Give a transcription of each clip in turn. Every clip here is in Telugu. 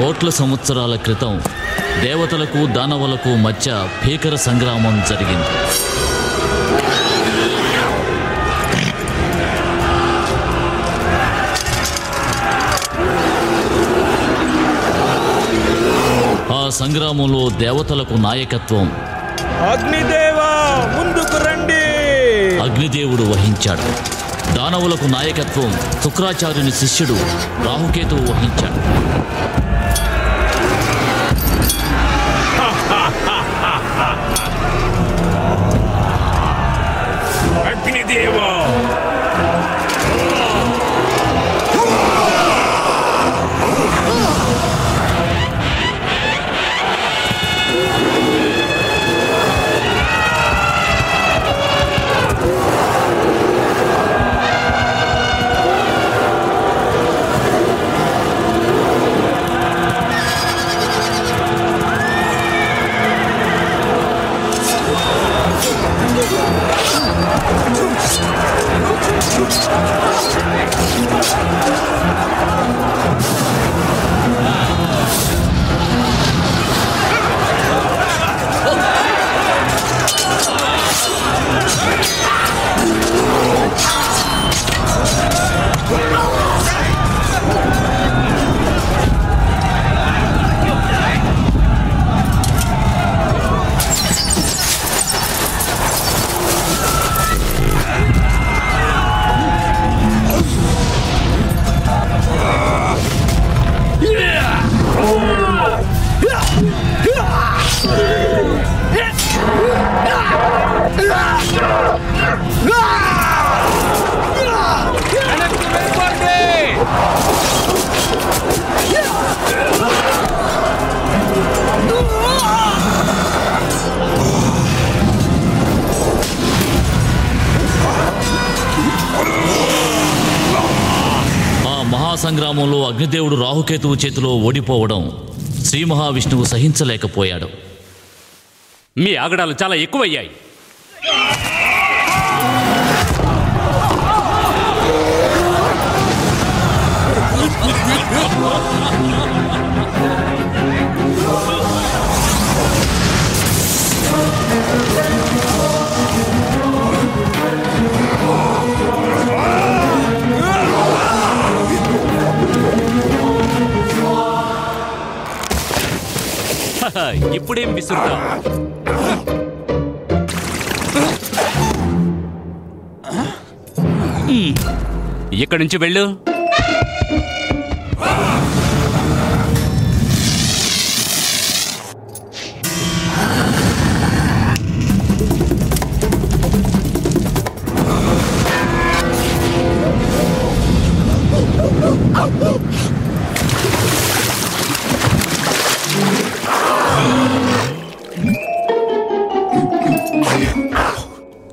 కోట్ల సంవత్సరాల క్రితం దేవతలకు దానవులకు మధ్య భీకర సంగ్రామం జరిగింది. ఆ సంగ్రామంలో దేవతలకు నాయకత్వం అగ్నిదేవా ముందుకు రండి! అగ్నిదేవుడు వహించాడు. దానవులకు నాయకత్వం శుక్రాచార్యుని శిష్యుడు రాహుకేతువు వహించాడు. అగ్నిదేవా మహాసంగ్రామంలో అగ్నిదేవుడు రాహుకేతువు చేతిలో ఓడిపోవడం శ్రీ మహావిష్ణువు సహించలేకపోయాడు. మీ ఆగడాలు చాలా ఎక్కువయ్యాయి. ఇప్పుడేం విసురుతా ఇక్కడి నుంచి వెళ్ళు.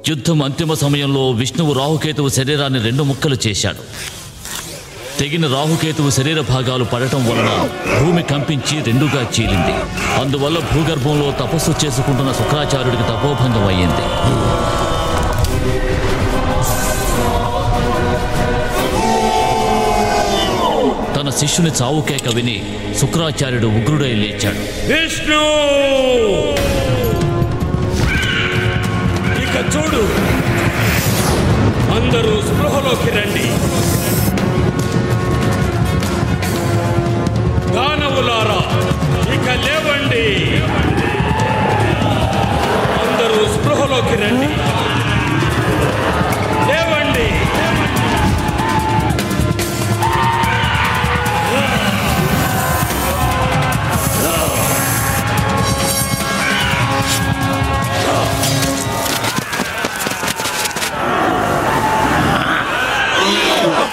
యుద్ధం అంతిమ సమయంలో విష్ణువు రాహుకేతువు శరీరాన్ని రెండు ముక్కలు చేశాడు. తెగిన రాహుకేతువు శరీర భాగాలు పడటం వలన భూమి కంపించి రెండుగా చీలింది. అందువల్ల భూగర్భంలో తపస్సు చేసుకుంటున్న శుక్రాచార్యుడికి తపోభంగం అయ్యింది. తన శిష్యుని చావుకేక విని శుక్రాచార్యుడు ఉగ్రుడై లేచాడు. విష్ణు! చూడు. అందరూ స్పృహలోకి రండి. దానవులారా ఇక లేవండి. అందరూ స్పృహలోకి రండి.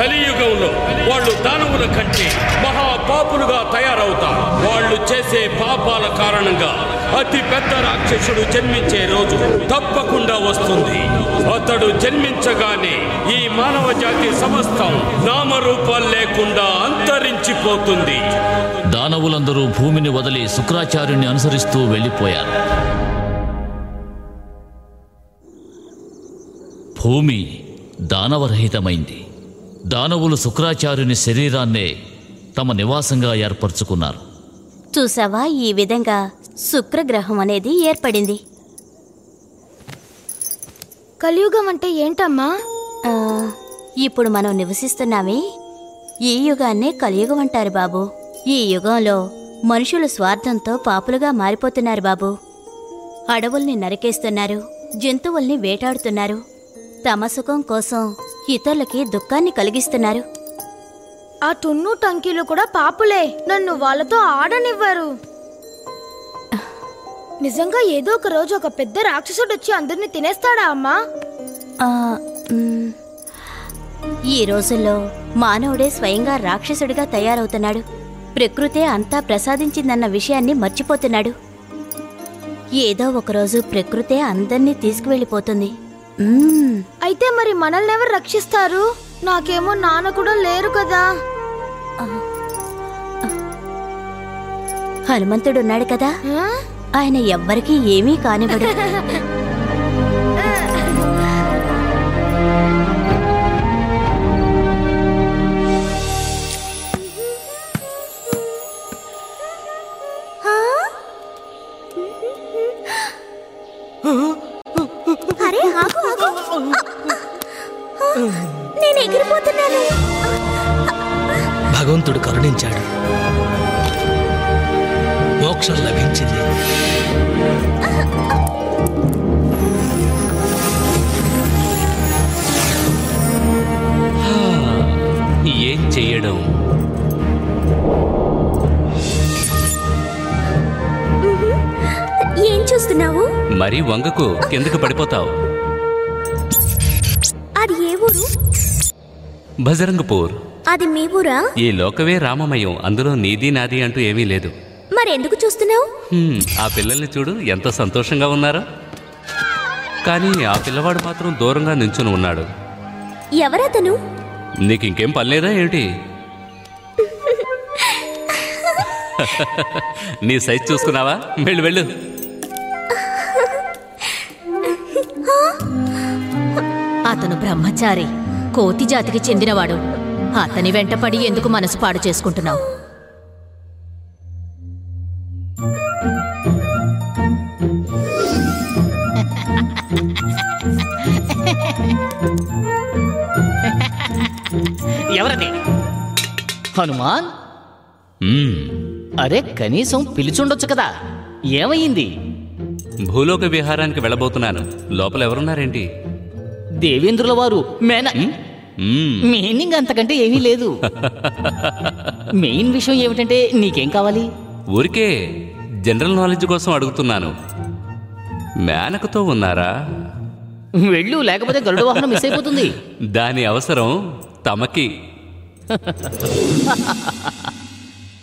కలియుగంలో వాళ్ళు దానవుల కంటే మహాపాపులుగా తయారవుతారు. వాళ్ళు చేసే పాపాల కారణంగా అతి పెద్ద రాక్షసుడు జన్మించే రోజు తప్పకుండా వస్తుంది. అతడు జన్మించగానే ఈ మానవ జాతి సమస్తం నామరూపాలు లేకుండా అంతరించిపోతుంది. దానవులందరూ భూమిని వదిలి శుక్రాచార్యుని అనుసరిస్తూ వెళ్ళిపోయారు. భూమి దానవరహితమైంది. దానవులు శుక్రాచార్యుని శరీరాన్నే తమ నివాసంగా ఏర్పరచుకున్నారు. చూసావా? ఈ విధంగా శుక్రగ్రహం అనేది ఏర్పడింది. కలియుగం అంటే ఏంటమ్మా? ఆ, ఇప్పుడు మనం నివసిస్తున్నామే. ఈ యుగాన్నే కలియుగం అంటారు బాబు. ఈ యుగంలో మనుషులు స్వార్థంతో పాపులుగా మారిపోతున్నారు బాబు. అడవుల్ని నరికేస్తున్నారు జంతువుల్ని వేటాడుతున్నారు. తమ సుఖం కోసం ఇతరులకి దుఃఖాన్ని కలిగిస్తున్నారు. ఆ టున్ను టంకీలు కూడా పాపులే. నన్ను వాళ్ళతో ఆడనివ్వరు. నిజంగా ఏదో ఒక రోజు ఒక పెద్ద రాక్షసుడు వచ్చి అందరిని తినేస్తాడా అమ్మా? ఈ రోజుల్లో మానవుడే స్వయంగా రాక్షసుడిగా తయారవుతున్నాడు. ప్రకృతే అంతా ప్రసాదించిందన్న విషయాన్ని మర్చిపోతున్నాడు. ఏదో ఒకరోజు ప్రకృతే అందర్నీ తీసుకువెళ్ళిపోతుంది. అయితే మరి మనల్ని ఎవరు రక్షిస్తారు? నాకేమో నాన్న కూడా లేరు కదా. హనుమంతుడున్నాడు కదా? ఆయన ఎవ్వరికీ ఏమీ కానివ్వడు. నేను ఎగిరిపోతున్నాను. భగవంతుడు కరుణించాడు. మోక్షం లభించింది. ఏం చెయ్యడం ఏం చూస్తున్నావు? మరీ వంగకు కిందకు పడిపోతావు. అది ఏ ఊరు? బజరంగపూర్. అది మీ ఊరా? ఈ లోకవే రామమయం అందులో నీది నాది అంటూ ఏమీ లేదు. మరెందుకు చూస్తున్నావు? ఆ పిల్లల్ని చూడు ఎంత సంతోషంగా ఉన్నారో. కానీ ఆ పిల్లవాడు మాత్రం దూరంగా నించుని ఉన్నాడు. ఎవరతను? నీకు ఇంకేం పనిలేదా ఏమిటి నీ సైజ్ చూసుకున్నావా? వెళ్ళు వెళ్ళు. అతను బ్రహ్మచారి. కోతి జాతికి చెందినవాడు. అతని వెంటపడి ఎందుకు మనసు పాడు చేసుకుంటున్నావు? ఎవరది? హనుమాన్. అరే కనీసం పిలిచుండొచ్చు కదా. ఏమయ్యింది? భూలోక విహారానికి వెళ్ళబోతున్నాను. లోపల ఎవరున్నారేంటి? దేవేంద్రుల వారు మేన. మీనింగ్ అంతకంటే ఏమీ లేదు. మెయిన్ విషయం ఏమిటంటే నీకేం కావాలి? ఊరికే జనరల్ నాలెడ్జ్ కోసం అడుగుతున్నాను. మేనకతో ఉన్నారా? వెళ్ళు లేకపోతే గరుడ వాహనం మిస్ అయిపోతుంది. దాని అవసరం తమకి.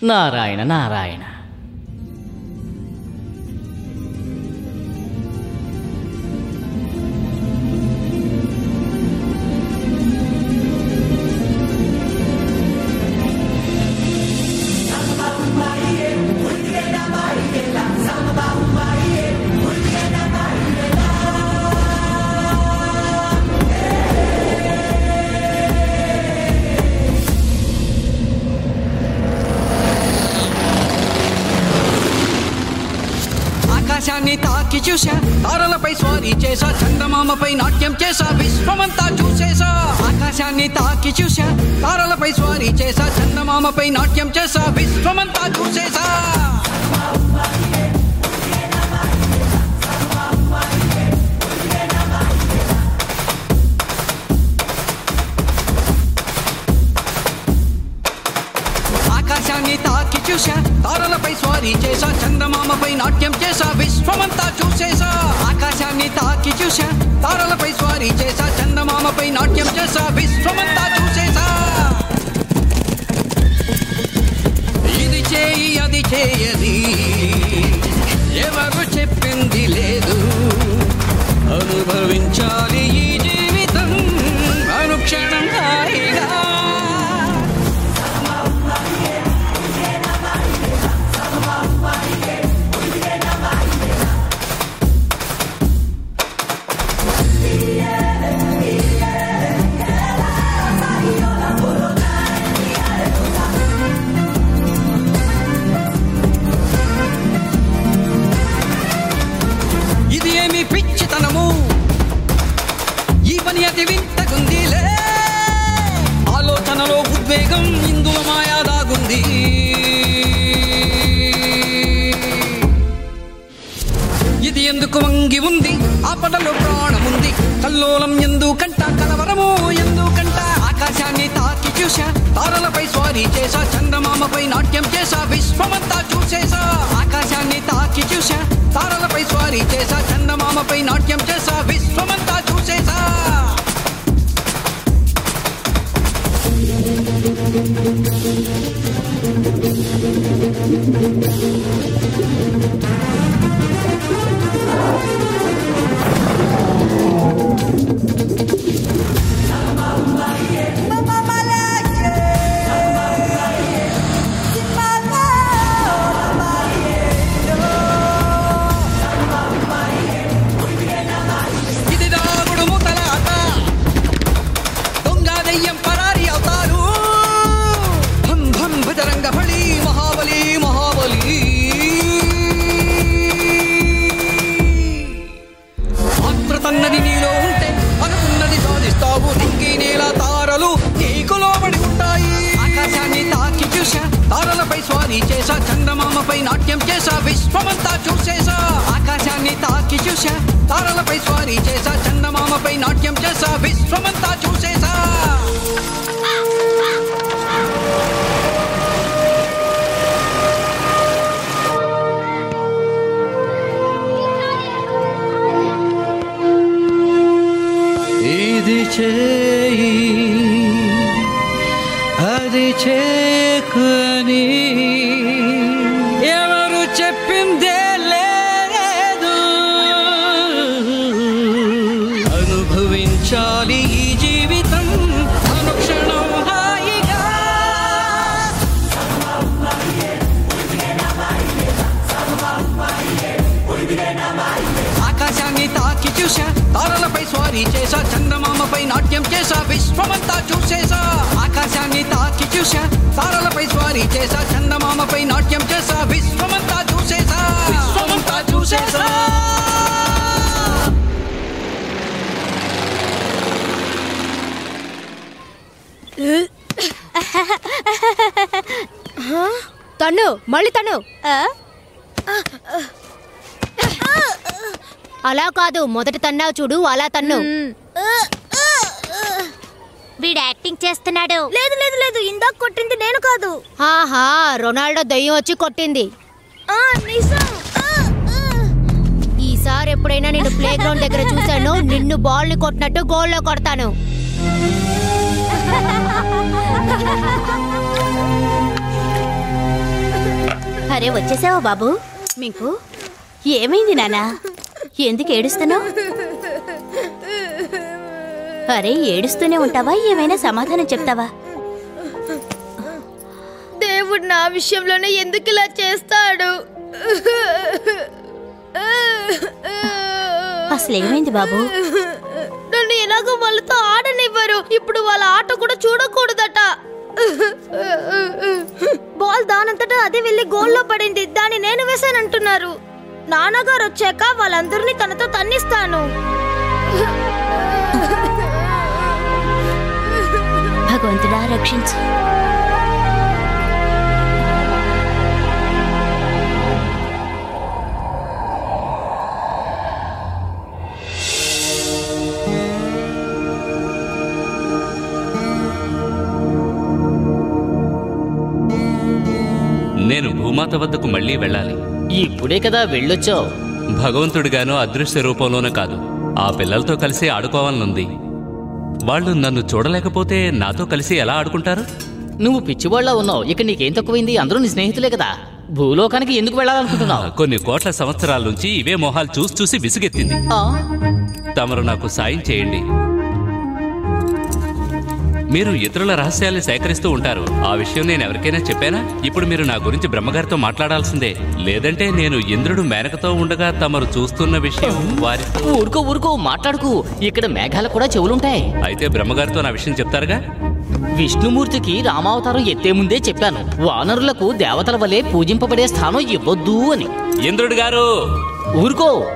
నారాయణ నారాయణ. చూసా తారలపై స్వారీ చేసా చందమామపై నాట్యం చేసా విశ్వమంతా చూసేసా ఆకాశాన్ని తాకి చూసా తారలపై స్వారీ చేసా చందమామపై నాట్యం చేసా విశ్వమంతా చూసేసా స్వారీ చేసా చందమామపై నాట్యం చేసా విశ్వమంతా చూసేసా ఇది చేయి అది చేయది ఎవరు చెప్పింది లేదు. అనుభవించాలి తారలపై నాట్యం చేసా విశ్వమంతా చూసేసా ఆకాశాన్ని తాకి చూసా తారలపై స్వారీ చేసా చందమామపై నాట్యం చేసా విశ్వమంతా చూసేసా you. నాట్యం చేసా విశ్వమంతా నాట్యం చేసా విశ్వమంతా చూసేసా ఆకాశాన్ని తాకి చూసా తారలపై స్వారీ చేసా చందమామపై నాట్యం చేసా విశ్వమంతా చూసేసా విశ్వమంతా చూసేసా తను మళ్ళీ తను. అలా కాదు మొదటి తన్నావు చూడు అలా తన్ను. వీడు యాక్టింగ్ చేస్తున్నాడు. లేదు లేదు లేదు. ఇందాక కొట్టింది నేను కాదు. ఆహా రొనాల్డో దయ్యం వచ్చి కొట్టింది. ఆ నిజం ఆ, ఆ. ఈసారి ఎప్పుడైనా నేను ప్లే గ్రౌండ్ దగ్గర చూశాను నిన్ను బాల్ని కొట్టినట్టు గోల్లో కొడతాను. అరే వచ్చేసావా బాబు? మీకు? ఏమైంది నానా ఎందుకు ఏడుస్తున్నావు? అరే ఏడుస్తూనే ఉంటావా? ఏమైనా సమాధానం చెప్తావా? దేవుడు నా విషయంలోనే ఎందుకు ఇలా చేస్తాడు? అసలు ఏమైంది బాబు? నన్ను ఎలాగో వాళ్ళతో ఆడనివ్వరు. ఇప్పుడు వాళ్ళ ఆట కూడా చూడకూడదట. బాల్ దానంతటా అదే వెళ్ళి గోల్లో పడింది. దాన్ని నేను వేసానంటున్నారు నాన్నగారు వచ్చాక వాళ్ళందరినీ తనతో తన్నిస్తాను. భగవంతుడా రక్షించు. నేను భూమాత వద్దకు మళ్ళీ వెళ్ళాలి. ఇప్పుడే కదా వెళ్ళొచ్చావు. భగవంతుడిగానో అదృశ్య రూపంలోనూ కాదు. ఆ పిల్లలతో కలిసి ఆడుకోవాలనుంది. వాళ్ళు నన్ను చూడలేకపోతే నాతో కలిసి ఎలా ఆడుకుంటారు? నువ్వు పిచ్చివాళ్ళ ఉన్నావు. ఇక నీకేం తక్కువైంది? అందరూ నీ స్నేహితులే కదా. భూలోకానికి ఎందుకు వెళ్ళాలనుకుంటున్నావు? కొన్ని కోట్ల సంవత్సరాల నుంచి ఇవే మొహాలు చూసి చూసి విసుగెత్తింది. తమరు నాకు సాయం చేయండి. మీరు ఇతరుల రహస్యాల్ని సేకరిస్తూ ఉంటారు. ఆ విషయం నేను ఎవరికైనా చెప్పానా? ఇప్పుడు మీరు నా గురించి బ్రహ్మగారితో మాట్లాడాల్సిందే. లేదంటే నేను ఇంద్రుడు మేనకతో ఉండగా తమరు చూస్తున్న విషయం వారితో ఊరుకో ఊరుకో మాట్లాడుకు. ఇక్కడ మేఘాలకు కూడా చెవులుంటాయి. అయితే బ్రహ్మగారితో నా విషయం చెప్తారుగా? విష్ణుమూర్తికి రామావతారం ఎత్తే ముందే చెప్పాను. వానరులకు దేవతల వలె పూజింపబడే స్థానం ఇవ్వద్దు అని. ఇంద్రుడు గారు! ఊరుకో.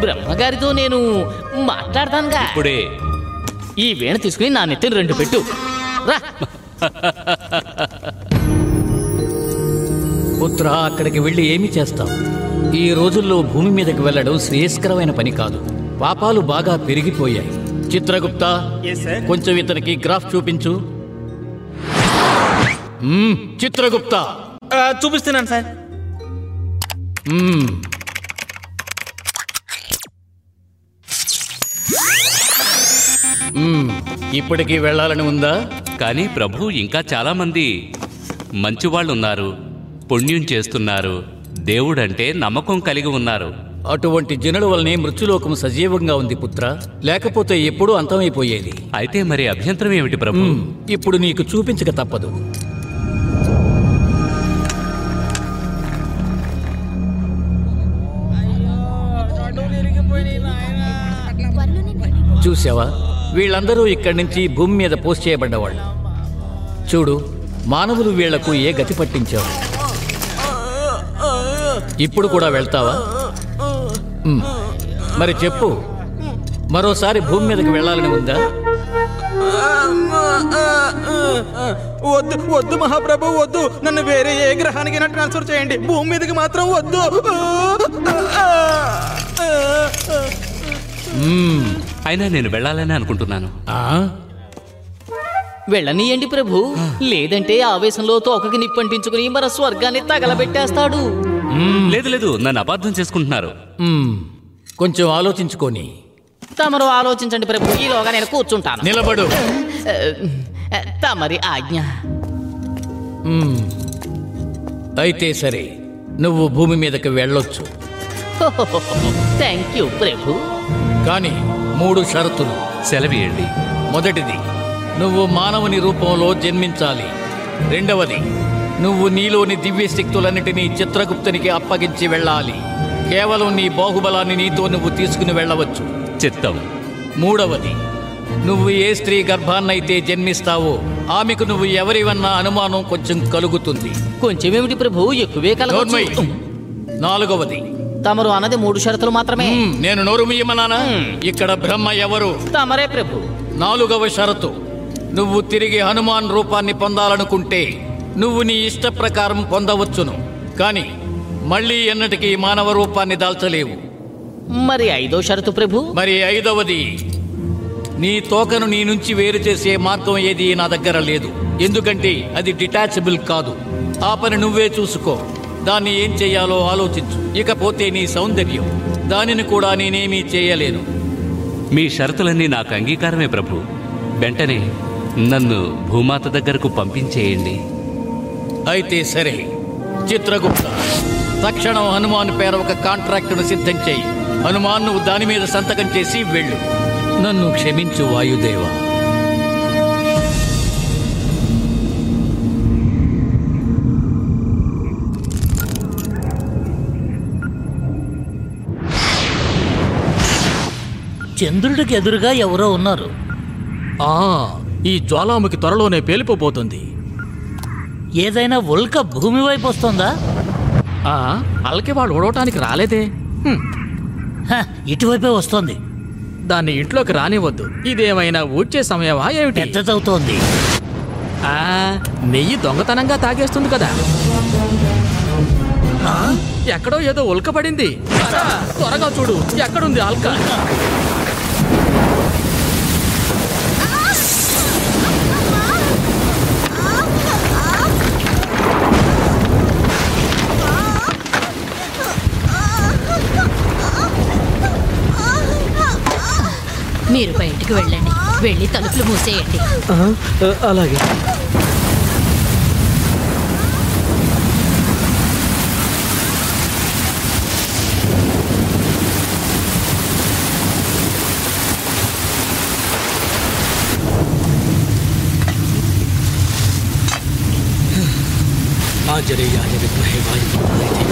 బ్రహ్మగారితో నేను మాట్లాడతానుగా. ఇప్పుడే ఈ వీణ తీసుకుని నా నెత్తిని రెండు పెట్టు. రా. పుత్ర అక్కడికి వెళ్ళి ఏమి చేస్తావు? ఈ రోజుల్లో భూమి మీదకి వెళ్ళడం శ్రేయస్కరమైన పని కాదు. పాపాలు బాగా పెరిగిపోయాయి. చిత్రగుప్త కొంచెం ఇతనికి గ్రాఫ్ చూపించు. చిత్రగుప్త. చూపిస్తున్నాను సార్ ఇప్పటికీ వెళ్ళాలని ఉందా? కానీ ప్రభు ఇంకా చాలా మంది మంచివాళ్ళు ఉన్నారు పుణ్యం చేస్తున్నారు దేవుడంటే నమ్మకం కలిగి ఉన్నారు. అటువంటి జనుల వల్లనే మృత్యులోకం సజీవంగా ఉంది పుత్ర. లేకపోతే ఎప్పుడూ అంతమైపోయేది. అయితే మరి అభ్యంతరం ఏమిటి ప్రభు? ఇప్పుడు నీకు చూపించక తప్పదు. చూసావా వీళ్ళందరూ ఇక్కడి నుంచి భూమి మీద పోస్ట్ చేయబడ్డవాళ్ళు. చూడు మానవులు వీళ్ళకు ఏ గతి పట్టించావు? ఇప్పుడు కూడా వెళ్తావా. మరి చెప్పు మరోసారి భూమి మీదకి వెళ్ళాలని ఉందా? వద్దు వద్దు మహాప్రభు వద్దు. నన్ను వేరే ఏ గ్రహానికి ట్రాన్స్ఫర్ చేయండి. భూమి మీదకి మాత్రం వద్దు. అయినా నేను వెళ్ళాలని అనుకుంటున్నాను. ఆ? వెళ్ళనీయండి ప్రభు. లేదంటే ఆవేశంలో తోకకి నిప్పంటించుకుని మన స్వర్గాన్ని తగలబెట్టేస్తాడు. లేదు లేదు నన్ను అబద్ధం చేసుకుంటున్నారు. కొంచెం ఆలోచించుకొని. తమరు ఆలోచించండి ప్రభు ఈలోగా నేను కూర్చుంటాను. నిలబడు. తమరి ఆజ్ఞ. అయితే సరే నువ్వు భూమి మీదకి వెళ్ళొచ్చు. థ్యాంక్ యూ ప్రభు. కానీ మూడు షరతులు. సెలవియండి మొదటిది నువ్వు మానవుని రూపంలో జన్మించాలి. రెండవది నువ్వు నీలోని దివ్య శక్తులన్నిటినీ చిత్రగుప్తునికి అప్పగించి వెళ్ళాలి. కేవలం నీ బాహుబలాన్ని నీతో నువ్వు తీసుకుని వెళ్ళవచ్చు. చిత్తం. మూడవది నువ్వు ఏ స్త్రీ గర్భాన్నైతే జన్మిస్తావో ఆమెకు నువ్వు ఎవరివన్నా అనుమానం కొంచెం కలుగుతుంది. కొంచెమేమిటి ప్రభు? ఎక్కువే. కలగచ్చు నాలుగవది తమరు అన్నది మూడు షరతులు మాత్రమే. నేను నోరు ముయ్యమన్నానా ఇక్కడ బ్రహ్మ ఎవరు? తమరే ప్రభు. నాలుగవ షరతు. నువ్వు తిరిగి హనుమాన్ రూపాన్ని పొందాలనుకుంటే నువ్వు నీ ఇష్ట ప్రకారం పొందవచ్చును. కానీ మళ్ళీ ఎన్నటికీ మానవ రూపాన్ని దాల్చలేవు. మరి ఐదో షరతు ప్రభు? మరి ఐదవది నీ తోకను నీ నుంచి వేరు చేసే మార్గం ఏది నా దగ్గర లేదు. ఎందుకంటే అది డిటాచబుల్ కాదు. ఆ పని నువ్వే చూసుకో. దాన్ని ఏం చెయ్యాలో ఆలోచించు. ఇకపోతే నీ సౌందర్యం. దానిని కూడా నేనేమీ చేయలేను. మీ షరతులన్నీ నాకు అంగీకారమే ప్రభు. వెంటనే నన్ను భూమాత దగ్గరకు పంపించేయండి. అయితే సరే. చిత్రగుప్త తక్షణం హనుమాన్ పేర ఒక కాంట్రాక్టును సిద్ధం చేయి. హనుమాన్ నువ్వు దాని మీద సంతకం చేసి వెళ్ళు. నన్ను క్షమించు వాయుదేవా. చంద్రుడికి ఎదురుగా ఎవరో ఉన్నారు. ఆ ఈ జ్వాలాముఖి త్వరలోనే పేలిపోబోతుంది. ఏదైనా ఉల్క భూమి వైపు వస్తుందా? ఆ అలకి వాడు ఓడవటానికి రాలేదే. హ్మ్, హ, ఇటువైపే వస్తోంది. దాన్ని ఇంట్లోకి రానివ్వద్దు. ఇదేమైనా ఊడ్చే సమయమా ఏమిటి? పెద్దదవుతోంది. ఆ, నెయ్యి దొంగతనంగా తాగేస్తుంది కదా. ఎక్కడో ఏదో ఉల్క పడింది త్వరగా చూడు. ఎక్కడుంది అల్క? మీరు బయటికి వెళ్ళండి. వెళ్ళి తలుపులు మూసేయండి. అలాగే ఆ జరే ఆంజనేయాయ విద్మహే వాయుమహాయ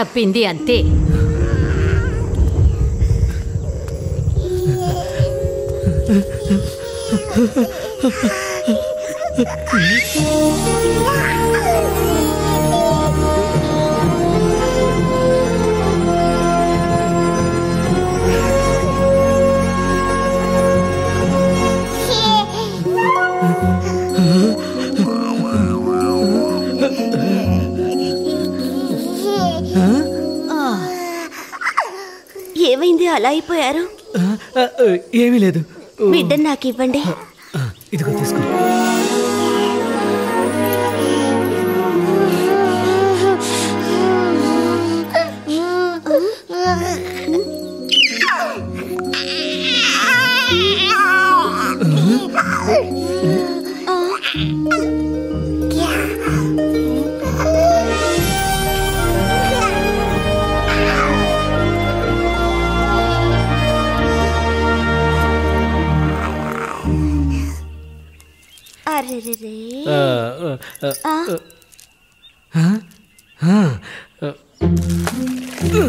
తప్పింది అంతే అలా అయిపోయారు? ఏమీ లేదు. బిడ్డను నాకు ఇవ్వండి ఇదిగో తీసుకో. అరెరెరే. ఆ, ఆ, ఆ, ఆ, ఆ, ఆ. అరే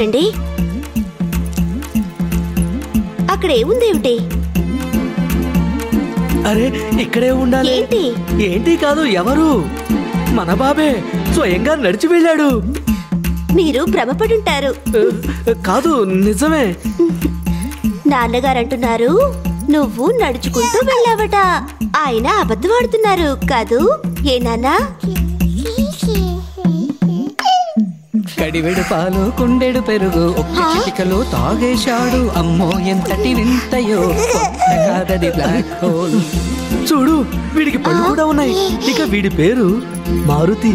ఏమిటండి? అక్కడ ఏముందేమిటి అరే ఇక్కడే ఉండాలి. ఏంటి? ఏంటి కాదు ఎవరు? మన బాబే స్వయంగా నడిచి వెళ్ళాడు. మీరు భ్రమపడుంటారు. కాదు నిజమే. నాన్నగారు అంటున్నారు నువ్వు నడుచుకుంటూ వెళ్ళావట. ఆయన అబద్ధం ఆడుతున్నారు కాదు? ఏ నాన్నా? కడివెడు పాలు కుండెడు పెరుగు ఒక్క చిటికలో తాగేశాడు. అమ్మో ఎంతటి వింతయో. కాదది బ్లాక్ హోల్ చూడు వీడికి పళ్ళు కూడా ఉన్నాయి. ఇక వీడి పేరు మారుతి.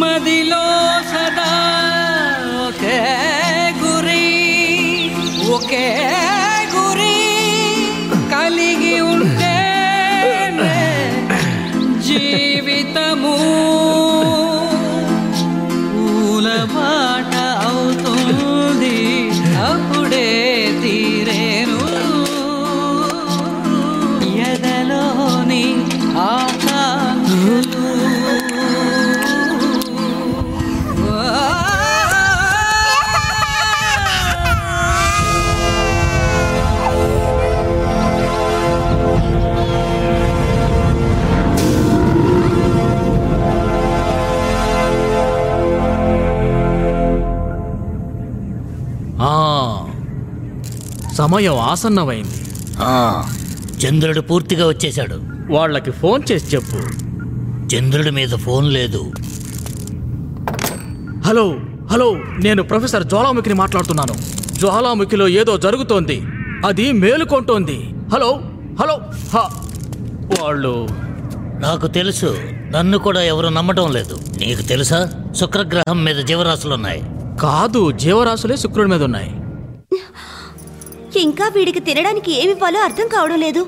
మదిలో సదా ఒకే గురి ఒకే అప్పుడే సమయం ఆసన్నమైంది. చంద్రుడు పూర్తిగా వచ్చేశాడు. వాళ్ళకి ఫోన్ చేసి చెప్పు. చంద్రుడి మీద ఫోన్ లేదు. హలో హలో నేను ప్రొఫెసర్ జ్వాలాముఖిని మాట్లాడుతున్నాను. జ్వాలాముఖిలో ఏదో జరుగుతోంది. అది మేలుకొంటోంది హలో హలో హ. వాళ్ళు నాకు తెలుసు నన్ను కూడా ఎవరు నమ్మటం లేదు. నీకు తెలుసా? శుక్రగ్రహం మీద జీవరాశులున్నాయి. కాదు జీవరాశులే శుక్రుడి మీద ఉన్నాయి. ఇంకా వీడికి తినడానికి ఏమి ఇవ్వాలో అర్థం కావడం లేదు.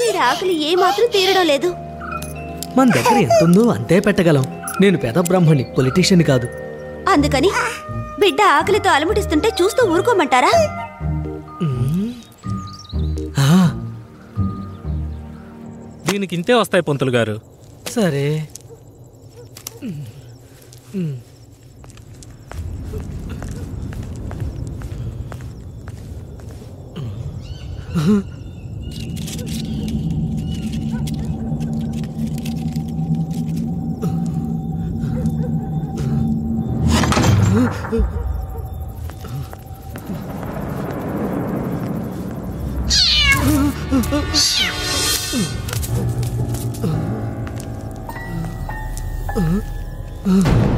వీడి ఆకలి ఏ మాత్రం తీరడం లేదు. మన దగ్గర ఎంత ఉందో అంతే పెట్టగలం. నేను పెద బ్రహ్మణి పొలిటీషియన్ కాదు. అందుకని బిడ్డ ఆకలితో అలముటిస్తుంటే చూస్తూ ఊరుకోమంటారా? ఆ, దీనికి ఇంతే వస్తాయి పంతులు గారు. సరే. నువ్వు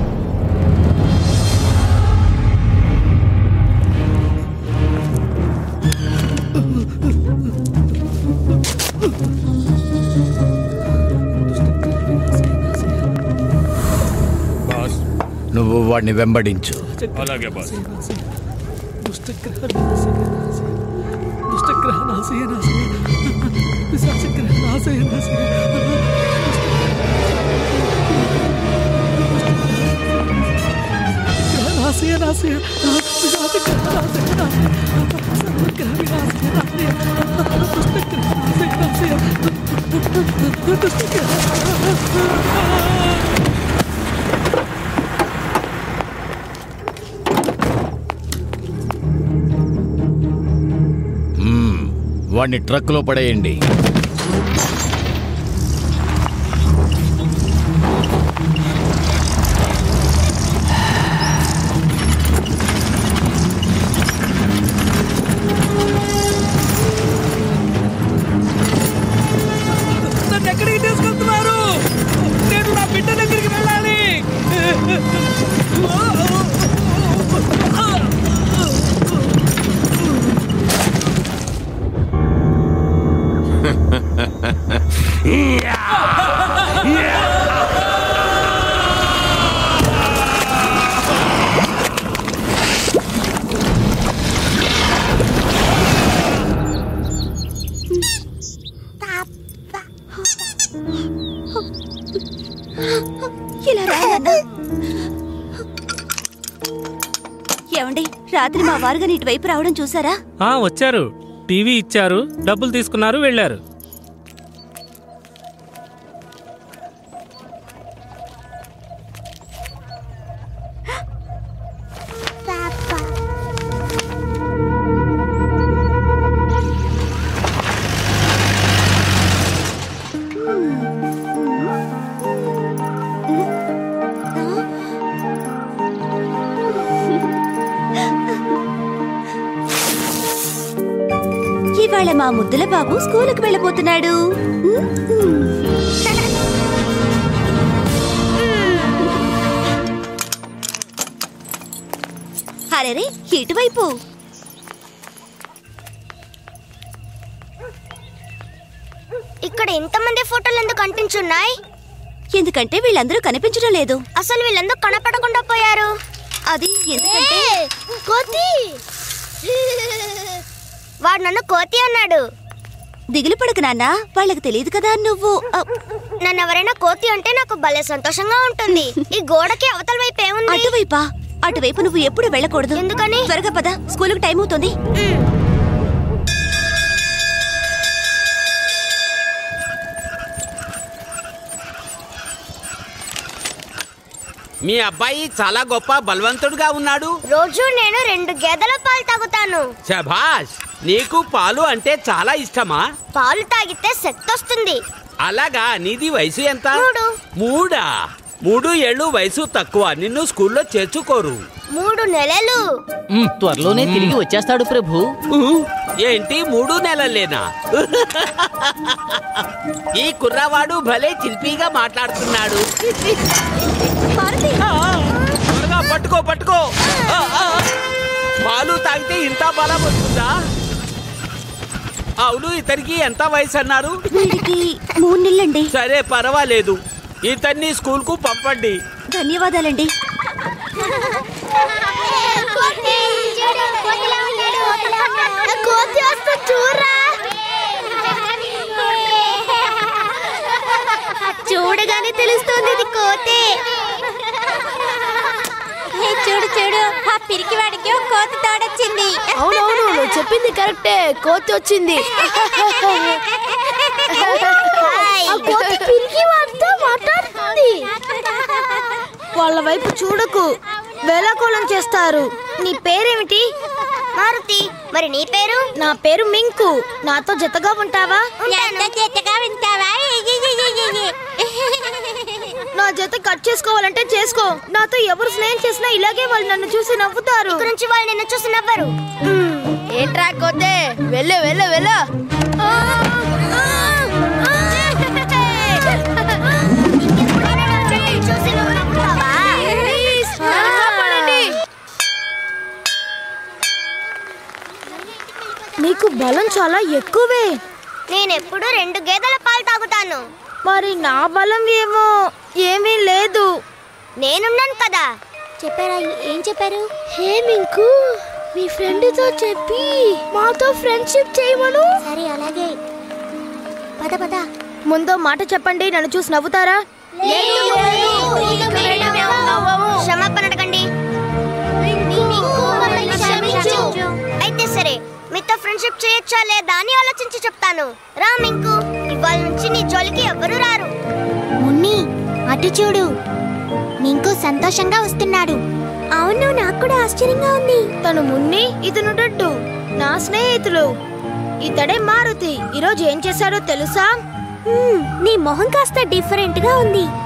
వాడిని వెంబడించు అలాగే బాస్. దుష్టగ్రహ వాడిని ట్రక్లో పడేయండి. వారుగా ఇటువైపు రావడం చూసారా? ఆ వచ్చారు. టీవీ ఇచ్చారు. డబ్బులు తీసుకున్నారు వెళ్ళారు. ముద్దుల బాబు స్కూలుకు వెళ్ళబోతున్నాడు. అరే ఇటువైపు. ఇక్కడ ఇంతమంది ఫోటోలు ఎందుకు అంటించున్నాయి ఎందుకంటే వీళ్ళందరూ కనిపించడం లేదు. అసలు వీళ్ళందరూ కనపడకుండా పోయారు? అది ఎందుకంటే కోతి! వాడు నన్ను కోతి అన్నాడు. దిగులు పడకు నాన్న వాళ్ళకి తెలియదు కదా నువ్వు. నన్ను ఎవరైనా కోతి అంటే నాకు భలే సంతోషంగా ఉంటుంది. ఈ గోడకి అవతల వైపు ఏముంది? అటువైపా? అటువైపు నువ్వు ఎప్పుడు వెళ్ళకూడదు. ఎందుకని? త్వరగా పద స్కూలుకు టైం అవుతుంది. మీ అబ్బాయి చాలా గొప్ప బలవంతుడుగా ఉన్నాడు. రోజు నేను రెండు గేదెల పాలు తాగుతాను. శభాష్! నీకు పాలు అంటే చాలా ఇష్టమా? పాలు తాగితే శక్తి వస్తుంది అలాగా నీది వయసు ఎంత? మూడు. మూడా? ఏళ్ళు వయసు తక్కువ నిన్ను స్కూల్లో చేర్చుకోరు. మూడు నెలలు. త్వరలోనే తిరిగి వచ్చేస్తాడు ప్రభు. ఏంటి మూడు నెలలేనా? ఈ కుర్రవాడు భలే చిల్పీగా మాట్లాడుతున్నాడు. పట్టుకో పట్టుకో. ఆ, ఆ. పాలు తాగితే ఇంత బలం వస్తుందా? అవును ఇతనికి ఎంత వయసు అన్నారు? వీడికి మూడు నెలలండి. సరే పర్వాలేదు. ఇతన్ని స్కూల్కు పంపండి. ధన్యవాదాలండి. చూడగానే తెలుస్తుంది ఇది కోతే. చూడు చూడు ఆ పిరికి వాడికి ఒక కోతి తోడొచ్చింది. అవునవును నువ్వు చెప్పింది కరెక్టే కోతి వచ్చింది. ఆ కోతి పిరికి వాడితో మాట్లాడుతుంది. వాళ్ళ వైపు చూడకు వేలాకోళం చేస్తారు. నీ పేరేమిటి? మారుతి. మరి నీ పేరు? నా పేరు మింకు. నాతో జతగా ఉంటావా? జతగా వింటావా నా జత కట్ చేసుకోవాలంటే చేసుకో. నాతో ఎవరు స్నేహం చేసినా ఇలాగే వాళ్ళు నన్ను చూసి నవ్వుతారు. గురించి వాళ్ళు నిన్ను చూసి నవ్వరు. ఏంట్రా కొద్దే వెళ్ళు వెళ్ళు వెళ్ళు. నీకు బలం చాలా ఎక్కువే. నేనెప్పుడు రెండు గేదెల పాలు తాగుతాను. మరి నా బలం ఏమో? ఏమీ లేదు. నేనున్నాను కదా. చెప్పారా? ఏం చెప్పారు? హే మింకు మీ ఫ్రెండ్తో చెప్పి మాతో ఫ్రెండ్షిప్ చేయమను. సరే అలాగే. పద పద. ముందో మాట చెప్పండి నన్ను చూసి నవ్వుతారా? క్షమాపణ అడగండి. అయితే సరే మీతో ఫ్రెండ్షిప్ చేయొచ్చా లేదా అని ఆలోచించి చెప్తాను. రా మింకు. ఇవాళ నుంచి నీ జోలికి ఎవ్వరు రారు. మున్ని అటు చూడు. మింకు సంతోషంగా వస్తున్నాడు. అవును నాకు కూడా ఆశ్చర్యంగా ఉంది. తను మున్ని ఇతను డడ్డు నా స్నేహితులు. ఇతడే మారుతి. ఈరోజు ఏం చేశాడో తెలుసా? నీ మొహం కాస్త డిఫరెంట్గా ఉంది.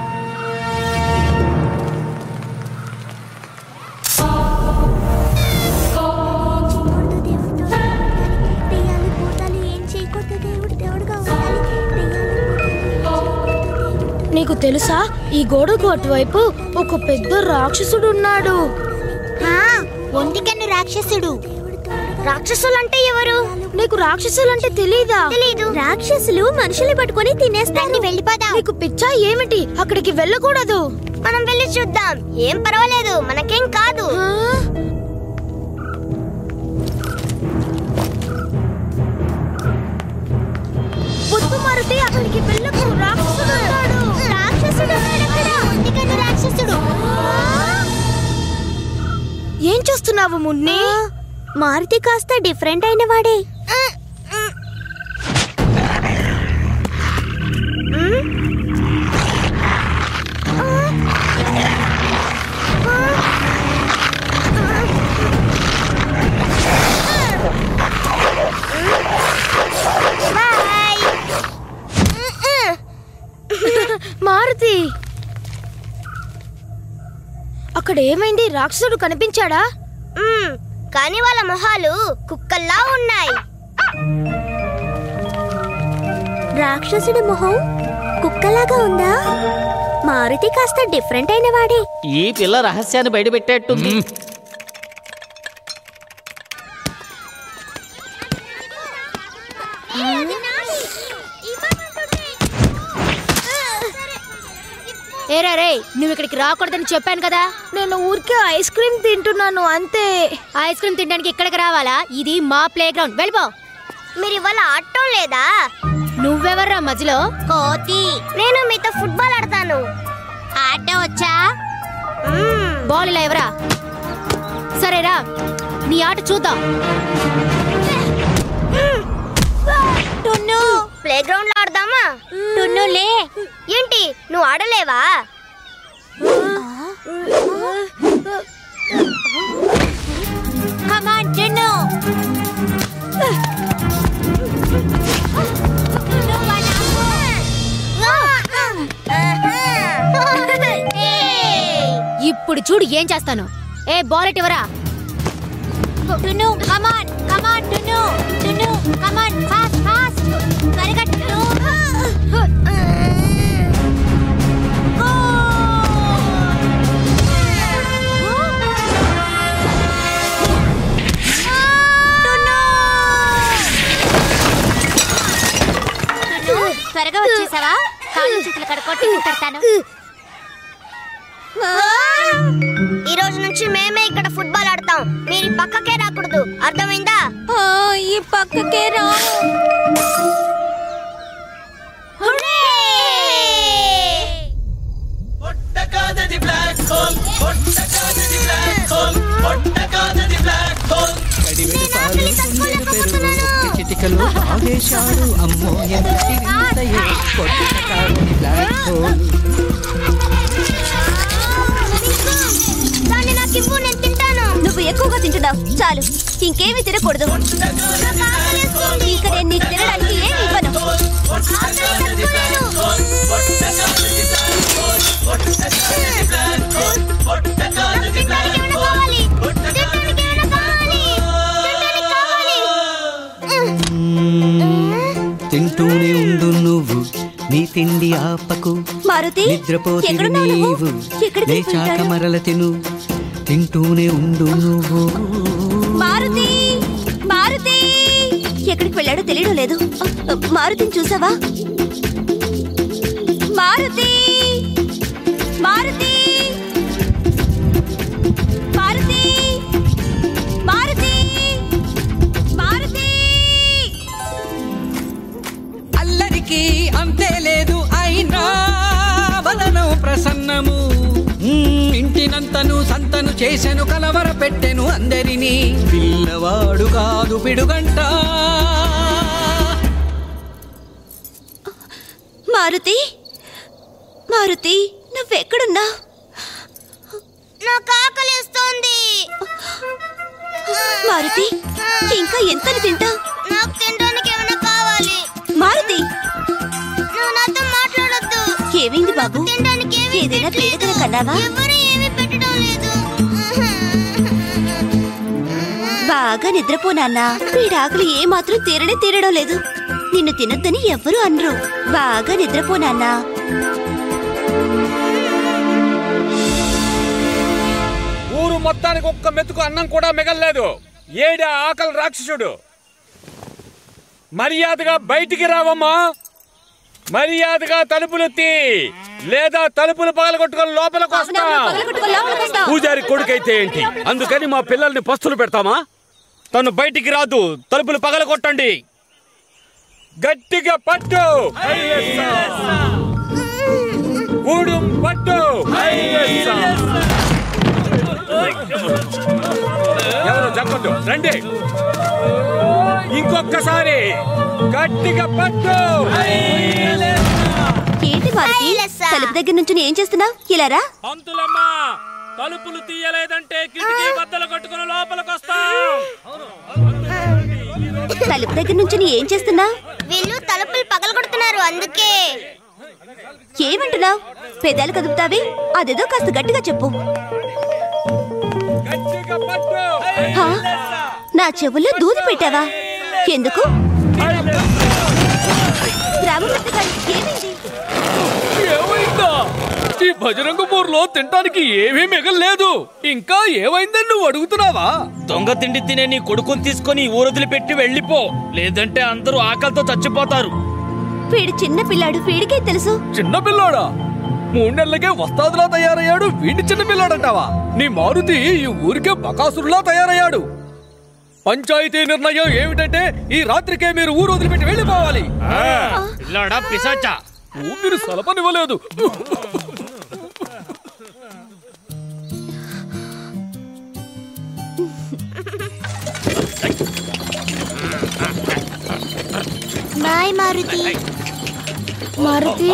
నీకు తెలుసా? ఈ గోడకు అటువైపు ఒక పెద్ద రాక్షసుడు ఉన్నాడు ఒంటికన్ను రాక్షసుడు? రాక్షసులు అంటే ఎవరు? నీకు రాక్షసులు అంటే తెలీదా? తెలీదు. రాక్షసులు మనుషుల్ని పట్టుకొని తినేస్తాను వెళ్ళిపోదాం. నీకు పిచ్చా ఏమిటి? అక్కడికి వెళ్ళకూడదు. మనం వెళ్ళి చూద్దాం. ఏం పర్వాలేదు మనకేం కాదు. పొద్దు మారుతి అక్కడికి వెళ్ళకు రాక్షసుడు. రాక్షసుడు ఏం చేస్తున్నావు మున్ని? మారుతి కాస్త డిఫరెంట్ అయిన వాడే మారుతి. అక్కడ ఏమైంది రాక్షసుడు కనిపించాడా? కానీ వాళ్ళ మొహాలు కుక్కల్లా ఉన్నాయి. రాక్షసుడి మొహం కుక్కలాగా ఉందా? మారుతి కాస్త డిఫరెంట్ అయిన వాడే. ఈ పిల్ల రహస్యాన్ని బయటపెట్టేట్టుంది. నువ్వు ఇక్కడికి రాకూడదని చెప్పాను కదా. నేను ఊరికే ఐస్ క్రీమ్ తింటున్నాను అంతే. ఐస్ క్రీమ్ తినడానికి ఇక్కడికి రావాలా? ఇది మా ప్లే గ్రౌండ్ వెళ్ళిపో. మీరు ఇవాళ ఆడటం లేదా? నువ్వెవర్రా మధ్యలో? కోతి. నేను మీతో ఫుట్బాల్ ఆడతాను. ఆడటం వచ్చా? బాల్ ఇలా ఎవరా? సరేరా నీ ఆట చూద్దాం. ప్లే గ్రౌండ్లో ఆడదామా? లే ఏంటి? నువ్వు ఆడలేవా? ఇప్పుడు చూడు ఏం చేస్తాను. ఏ బాల్ ఇటు ఇవ్వరా? టున్ను come on come on come on fast fast త్వరగా త్వరగా వచ్చేసావా? కాళ్ళు చేతులు కడుక్కొట్టి పెడతాను. ఈ రోజు నుంచి మేమే ఇక్కడ ఫుట్బాల్ ఆడతాం. మీరు ఈ పక్కకే రాకూడదు. అర్థమైందా? ఈ పక్కకే రా. చిటికలో ఆవేశాడు అమ్మో ఎంత వింతయో పొట్ట కాదని బ్లాక్ హోల్ దాన్ని నాకు ఇవ్వు నేను తింటాను. నువ్వు ఎక్కువగా తింటున్నావు. చాలు. ఇంకేమీ తినకూడదు. ఇక నేను నీకు తినడానికి ఏమి ఇవ్వను. తింటూనే నీ తిండి ఆపకు. మారుతి నువ్వు? నీవు. లేచాక? మరల తిను. తింటూనే ఉండు నువ్వు. మారుతి మారుతి. ఎక్కడికి వెళ్ళాడో తెలియడం లేదు. మారుతిని చూసావా? మారుతి మారుతి. చేసెను కలవర పెట్టెను అందరినీ. పిల్లవాడు కాదు పిడుగంట. మారుతి మారుతి నువ్వెక్కడున్నా? నాకు ఆకలిస్తోంది. మారుతి ఇంకా ఎంతని తింటావు నాకు తినడానికి ఏమైనా కావాలి. మారుతి! నువ్వు నాతో మాట్లాడొద్దు. ఏమైంది బాబు? తినడానికి ఏదైనా పీడకల కన్నావా? ఎవరు ఏమీ బాగా నిద్రపో నాన్న. వీడి ఆకలి ఏ మాత్రం తీరనే తీరడం లేదు. నిన్ను తినొద్దని ఎవ్వరూ అనరు. బాగా నిద్రపో నాన్న. ఊరు మొత్తానికి ఒక్క మెతుకు అన్నం కూడా మిగల్లేదు. ఏడా ఆకలి రాక్షసుడు. మర్యాదగా బయటికి రావమ్మా. మర్యాదగా తలుపులు తీ లేదా తలుపులు పగలగొట్టుకొని లోపలికి వస్తా. పూజారి కొడుకైతే ఏంటి? అందుకని మా పిల్లల్ని పస్తులు పెడతామా? తను బయటికి రాదు. తలుపులు పగలగొట్టండి. గట్టిగా పట్టు. గూడెం పట్టు. ఎవరు చెప్పద్దు రండి. ఇంకొక్కసారి గట్టిగా పట్టు. ఏంటి తలుపు దగ్గర నుంచి ఏం చేస్తున్నావు ఇలా రా. పంతులమ్మా. తలుపులు తీయలేదంటే కిటికీ బద్దలు కట్టుకుని లోపలికి వస్తాం తలుపు దగ్గర నుంచి ఏం చేస్తున్నావు వీళ్ళు తలుపులు పగలగొడుతున్నారు అందుకే. ఏమంటున్నావు? పెదాలు కదుపుతావి? అదేదో కాస్త గట్టిగా చెప్పు. హా? నా చెవుల్లో దూది పెట్టావా? ఎందుకు? రామమూర్తి గారు, ఏమైంది? ఏమైందా? ఈ భజరంగ మూర్లో తినడానికి ఏమీ మిగల్లేదు. ఇంకా ఏమైందని నువ్వు అడుగుతున్నావా? దొంగ తిండి తినే నీ కొడుకుని తీసుకొని ఊరొదిలి పెట్టి వెళ్ళిపో. లేదంటే అందరూ ఆకలితో చచ్చిపోతారు. వీడు చిన్న పిల్లాడు వీడికే తెలుసు. చిన్న పిల్లాడా? మూడు నెలలకే వస్తాదులా తయారయ్యాడు వీడి చిన్న పిల్లాడంటావా? నీ మారుతి ఈ ఊరికే బకాసురులా తయారయ్యాడు. పంచాయతీ నిర్ణయం ఏమిటంటే ఈ రాత్రికే మీరు ఊరు వదిలిపెట్టి వెళ్ళిపోవాలి. పిల్లాడా పిశాచా. ఊపిరి సలపనివ్వలేదు. బాయ్ మారుతి మారుతి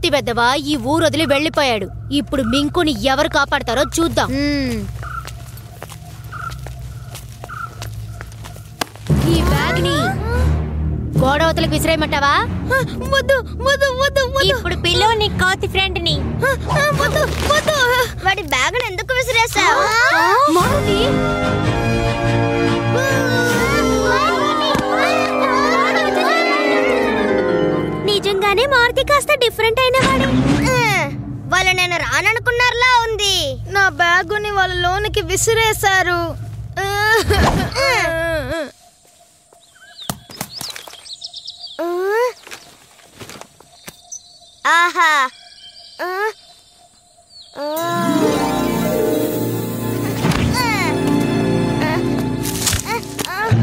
కోతి పెద్దవా ఈ ఊరు వదిలి వెళ్ళిపోయాడు. ఇప్పుడు మింకుని ఎవరు కాపాడతారో చూద్దాం. ఈ బ్యాగ్ని గోడవతలకు విసిరేయమంటావా? వద్దు వద్దు వద్దు ఇప్పుడు పిలువు నీ కోతి ఫ్రెండ్ని వద్దు వద్దు. వాడి బ్యాగ్ ఎందుకు విసిరేసావు మారుతి నిజంగానే మారుతి కాస్త డిఫరెంట్ అయిన వాడు. వాళ్ళు నేను రాననుకున్నారులా ఉంది. నా బ్యాగుని వాళ్ళ లోనికి విసిరేశారు. ఆహా.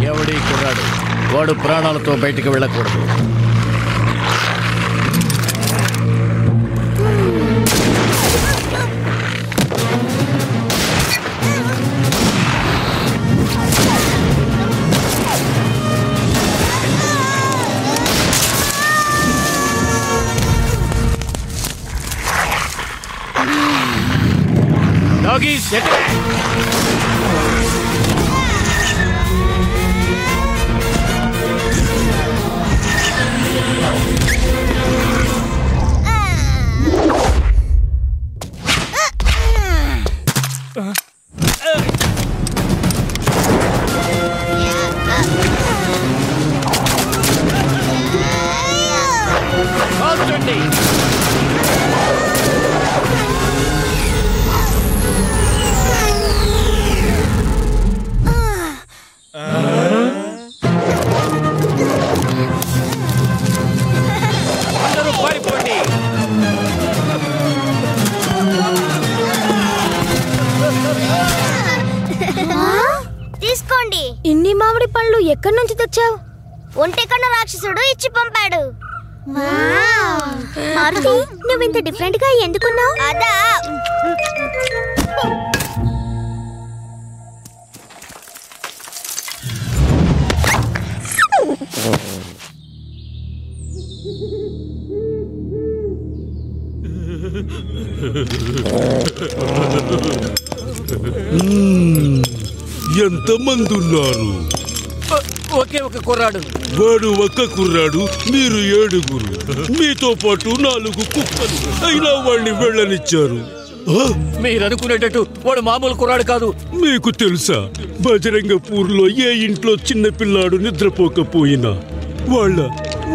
ఎవడి కుర్రాడు? వాడు ప్రాణాలతో బయటికి వెళ్ళకూడదు. Shit! ఇన్ని మామిడి పళ్ళు ఎక్కడి నుంచి తెచ్చావు? ఒంటెకన్న రాక్షసుడు ఇచ్చి పంపాడు. మారుతి నువ్వు ఇంత డిఫరెంట్గా ఎందుకున్నావు? అదా. ఎంతమంది ఉన్నారు? ఒకే ఒక కుర్రాడు. వాడు ఒక్క కుర్రాడు మీరు ఏడుగురు. మీతో పాటు నాలుగు కుక్కలు. అయినా వాడిని వెళ్ళనిచ్చారు? మీరు అనుకునేటట్టు వాడు మామూలు కుర్రాడు కాదు. మీకు తెలుసా బజరంగపూర్లో ఏ ఇంట్లో చిన్న పిల్లాడు నిద్రపోకపోయినా వాళ్ళ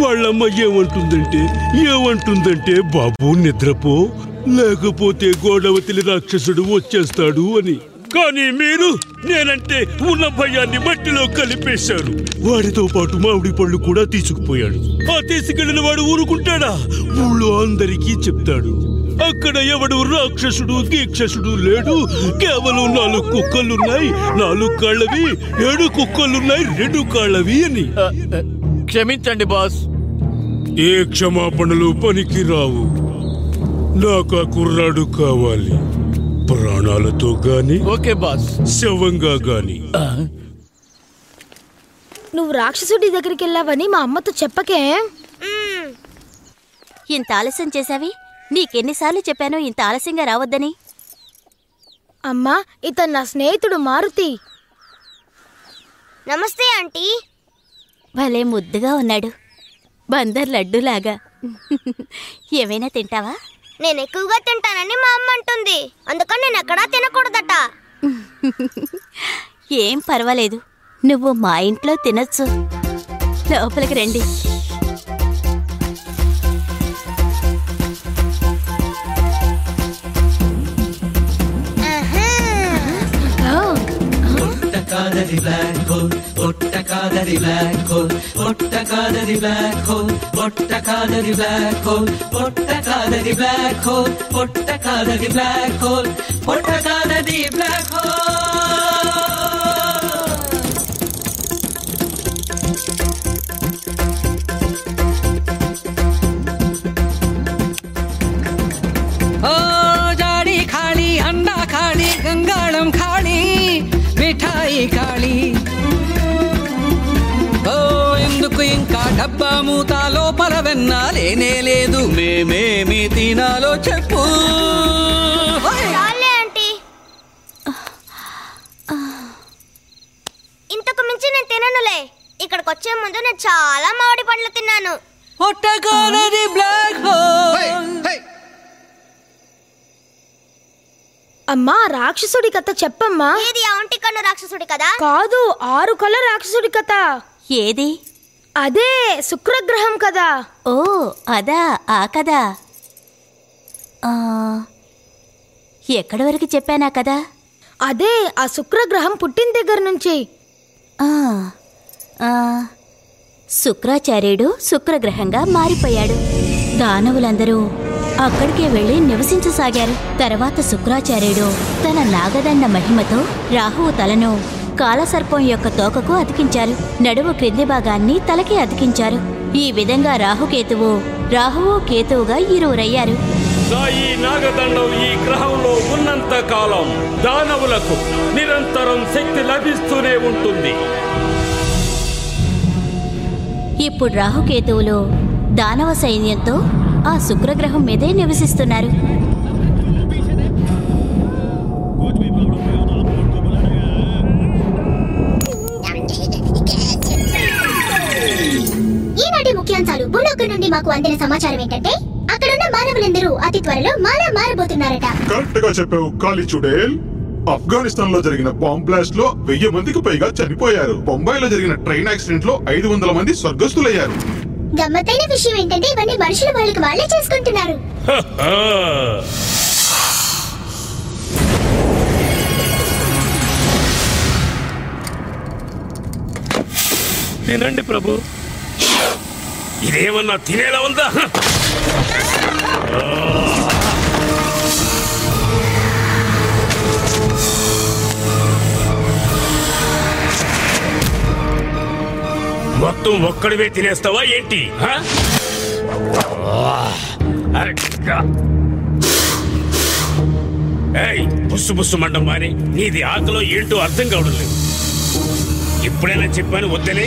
వాళ్ళమ్మ ఏమంటుందంటే ఏమంటుందంటే బాబు నిద్రపో. లేకపోతే గోడవతిలి రాక్షసుడు వచ్చేస్తాడు అని. కానీ మీరు నేనంటే ఉన్న భయాన్ని మట్టిలో కలిపేశారు. వాడితో పాటు మామిడి పళ్ళు కూడా తీసుకుపోయాడు. ఆ తీసుకెళ్ళిన వాడు ఊరుకుంటాడా? ఊళ్ళో అందరికీ చెప్తాడు. అక్కడ ఎవడు రాక్షసుడు గీక్షసుడు లేడు. కేవలం నాలుగు కుక్కలున్నాయి. నాలుగు కాళ్ళవి ఏడు కుక్కలున్నాయి రెండు కాళ్ళవి అని. క్షమించండి బాస్. ఏ క్షమాపణలు పనికి రావు నాకు ఆ కుర్రాడు కావాలి. ప్రాణాలతో గాని ఓకే బాస్. శవంగా గాని. నువ్వు రాక్షసుడి దగ్గరికి వెళ్ళావని మా అమ్మతో చెప్పకే. ఇంత ఆలస్యం చేశావి? నీకెన్నిసార్లు చెప్పాను ఇంత ఆలస్యంగా రావద్దని? అమ్మా ఇతను నా స్నేహితుడు మారుతి. నమస్తే ఆంటీ. భలే ముద్దుగా ఉన్నాడు. బందర్ లడ్డులాగా. ఏమైనా తింటావా? నేను ఎక్కువగా తింటానని మా అమ్మ అంటుంది. అందుకని నేను ఎక్కడా తినకూడదట. ఏం పర్వాలేదు. నువ్వు మా ఇంట్లో తినొచ్చు. లోపలికి రండి. కాదది బ్లాక్ హోల్ పొట్ట కాదది బ్లాక్ హోల్ పొట్ట కాదది బ్లాక్ హోల్ పొట్ట కాదది బ్లాక్ హోల్ పొట్ట కాదది బ్లాక్ హోల్ పొట్ట కాదది బ్లాక్ హోల్ పొట్ట కాదది బ్లాక్ డబ్బా మూత లోపల వెన్న లేనే లేదు. మేమేమి తినాలో చెప్పు. ఆంటీ. ఇంతకు మించి నేను తిననులే. ఇక్కడికి వచ్చే ముందు నేను చాలా మామిడి పండ్లు తిన్నాను. బ్లాక్ అమ్మా రాక్షసుడి కథ చెప్పమ్మా. ఏది ఆ ఒంటి కన్ను రాక్షసుడి కదా కాదు ఆరు కళ్ళ రాక్షసుడి కథ. ఏది? అదే శుక్రగ్రహం కదా. ఓ అదా ఆ కదా. ఎక్కడి వరకు చెప్పానా కదా? అదే ఆ శుక్రగ్రహం పుట్టిన దగ్గర నుంచి. శుక్రాచార్యుడు శుక్రగ్రహంగా మారిపోయాడు. దానవులందరూ అక్కడికే వెళ్ళి నివసించసాగారు. తర్వాత శుక్రాచార్యుడు తన నాగదండ మహిమతో రాహువు తలను కాలసర్పం యొక్క తోకకు అతికించారు. నడుము క్రింది భాగాన్ని తలకి అతికించారు. ఈ విధంగా రాహుకేతువు రాహువు కేతువుగా ఇరువురయ్యారు. ఈ నాగదండం ఈ గ్రహంలో ఉన్నంత కాలం దానవులకు నిరంతరం శక్తి లభిస్తూనే ఉంటుంది. ఇప్పుడు రాహుకేతువులు దానవ సైన్యంతో ఆ శుక్రగ్రహం మీదే నివసిస్తున్నారు. ముఖ్యాంశాలు భూలోకం నుండి మాకు అందిన సమాచారం ఏంటంటే అక్కడున్న మానవులందరూ అతి త్వరలో మాలా మారబోతున్నారట. కరెక్ట్గా చెప్పావు కాలి చుడేల్. ఆఫ్ఘనిస్తాన్లో జరిగిన బాంబ్ బ్లాస్ట్లో వెయ్యి మందికి పైగా చనిపోయారు. బొంబాయిలో జరిగిన ట్రైన్ యాక్సిడెంట్లో ఐదు వందల మంది స్వర్గస్థులయ్యారు. గమ్మత్తైన విషయం ఏంటంటే ఇవన్నీ మనుషులు వాళ్ళకి వాళ్ళే చేసుకుంటున్నారు. తినండి ప్రభు. ఇదేమన్నా తినేలా ఉందా? మొత్తం ఒక్కడివే తినేస్తావా ఏంటి? బుస్సు బుస్సు మండం మాని. నీది ఆకలో ఏంటో అర్థం కావడం లేదు. ఇప్పుడైనా చెప్పాను వద్దనే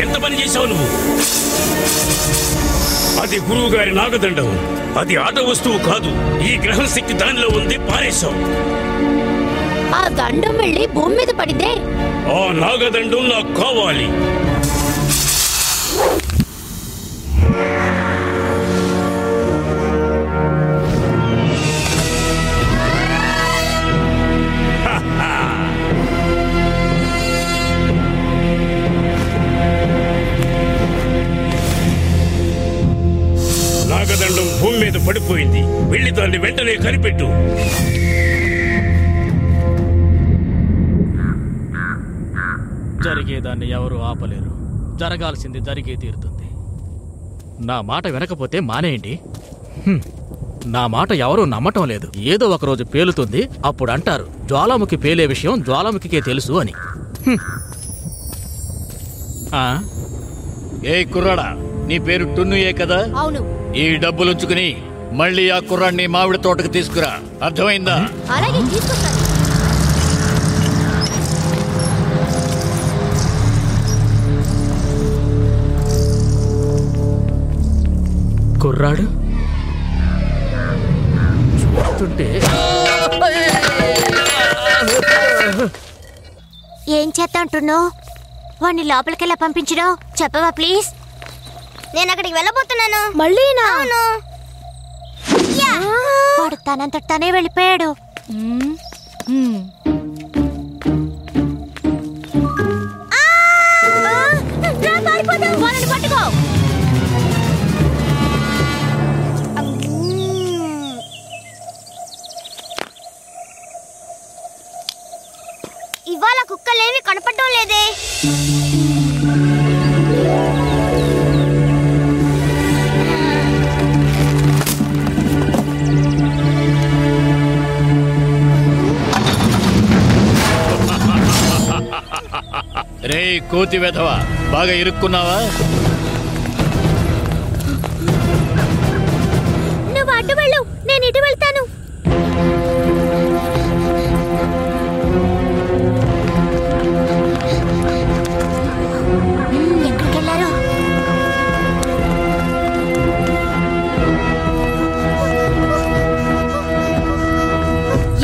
ఎంత పని చేశావు నువ్వు? అది గురువు గారి నాగదండం. అది ఆట వస్తువు కాదు. ఈ గ్రహం శక్తి దానిలో ఉంది పారేశావు. ఆ దండం వెళ్ళి భూమి మీద పడితే? ఆ నాగదండం నాకు కావాలి. నాగదండం భూమి మీద పడిపోయింది. వెళ్ళి దాన్ని వెంటనే కనిపెట్టు. జరిగేదాన్ని ఎవరు ఆపలేరు. జరగాల్సింది జరిగే తీరుతుంది. నా మాట వినకపోతే మానేయండి. హ్మ్. నా మాట ఎవరూ నమ్మటం లేదు. ఏదో ఒక రోజు పేలుతుంది. అప్పుడు అంటారు జ్వాలాముఖి పేలే విషయం జ్వాలాముఖికే తెలుసు అని. హ్మ్. ఆ? ఏ కుర్రాడా నీ పేరు టున్నుయే కదా? అవును. ఈ డబ్బులుంచుకుని మళ్ళీ ఆ కుర్రాడిని మామిడి తోటకు తీసుకురా. అర్థమైందా? అలాగే తీసుకొస్తాను. కుర్రాడు? చూస్తుంటే ఏం చేద్దాంటున్నావు వాడిని లోపలికెళ్ళా పంపించడం చెప్పవా ప్లీజ్? నేను అక్కడికి వెళ్ళబోతున్నాను. మళ్ళీ అవును. వాడు తనంతట తనే వెళ్ళిపోయాడు. పట్టుకో. ఇవాళ కుక్కలేవి కనపడడం లేదే. కోతి వెధవ బాగా ఇరుక్కున్నావా? నువ్వు అడ్డు వెళ్ళు నేను ఇటు వెళ్తాను.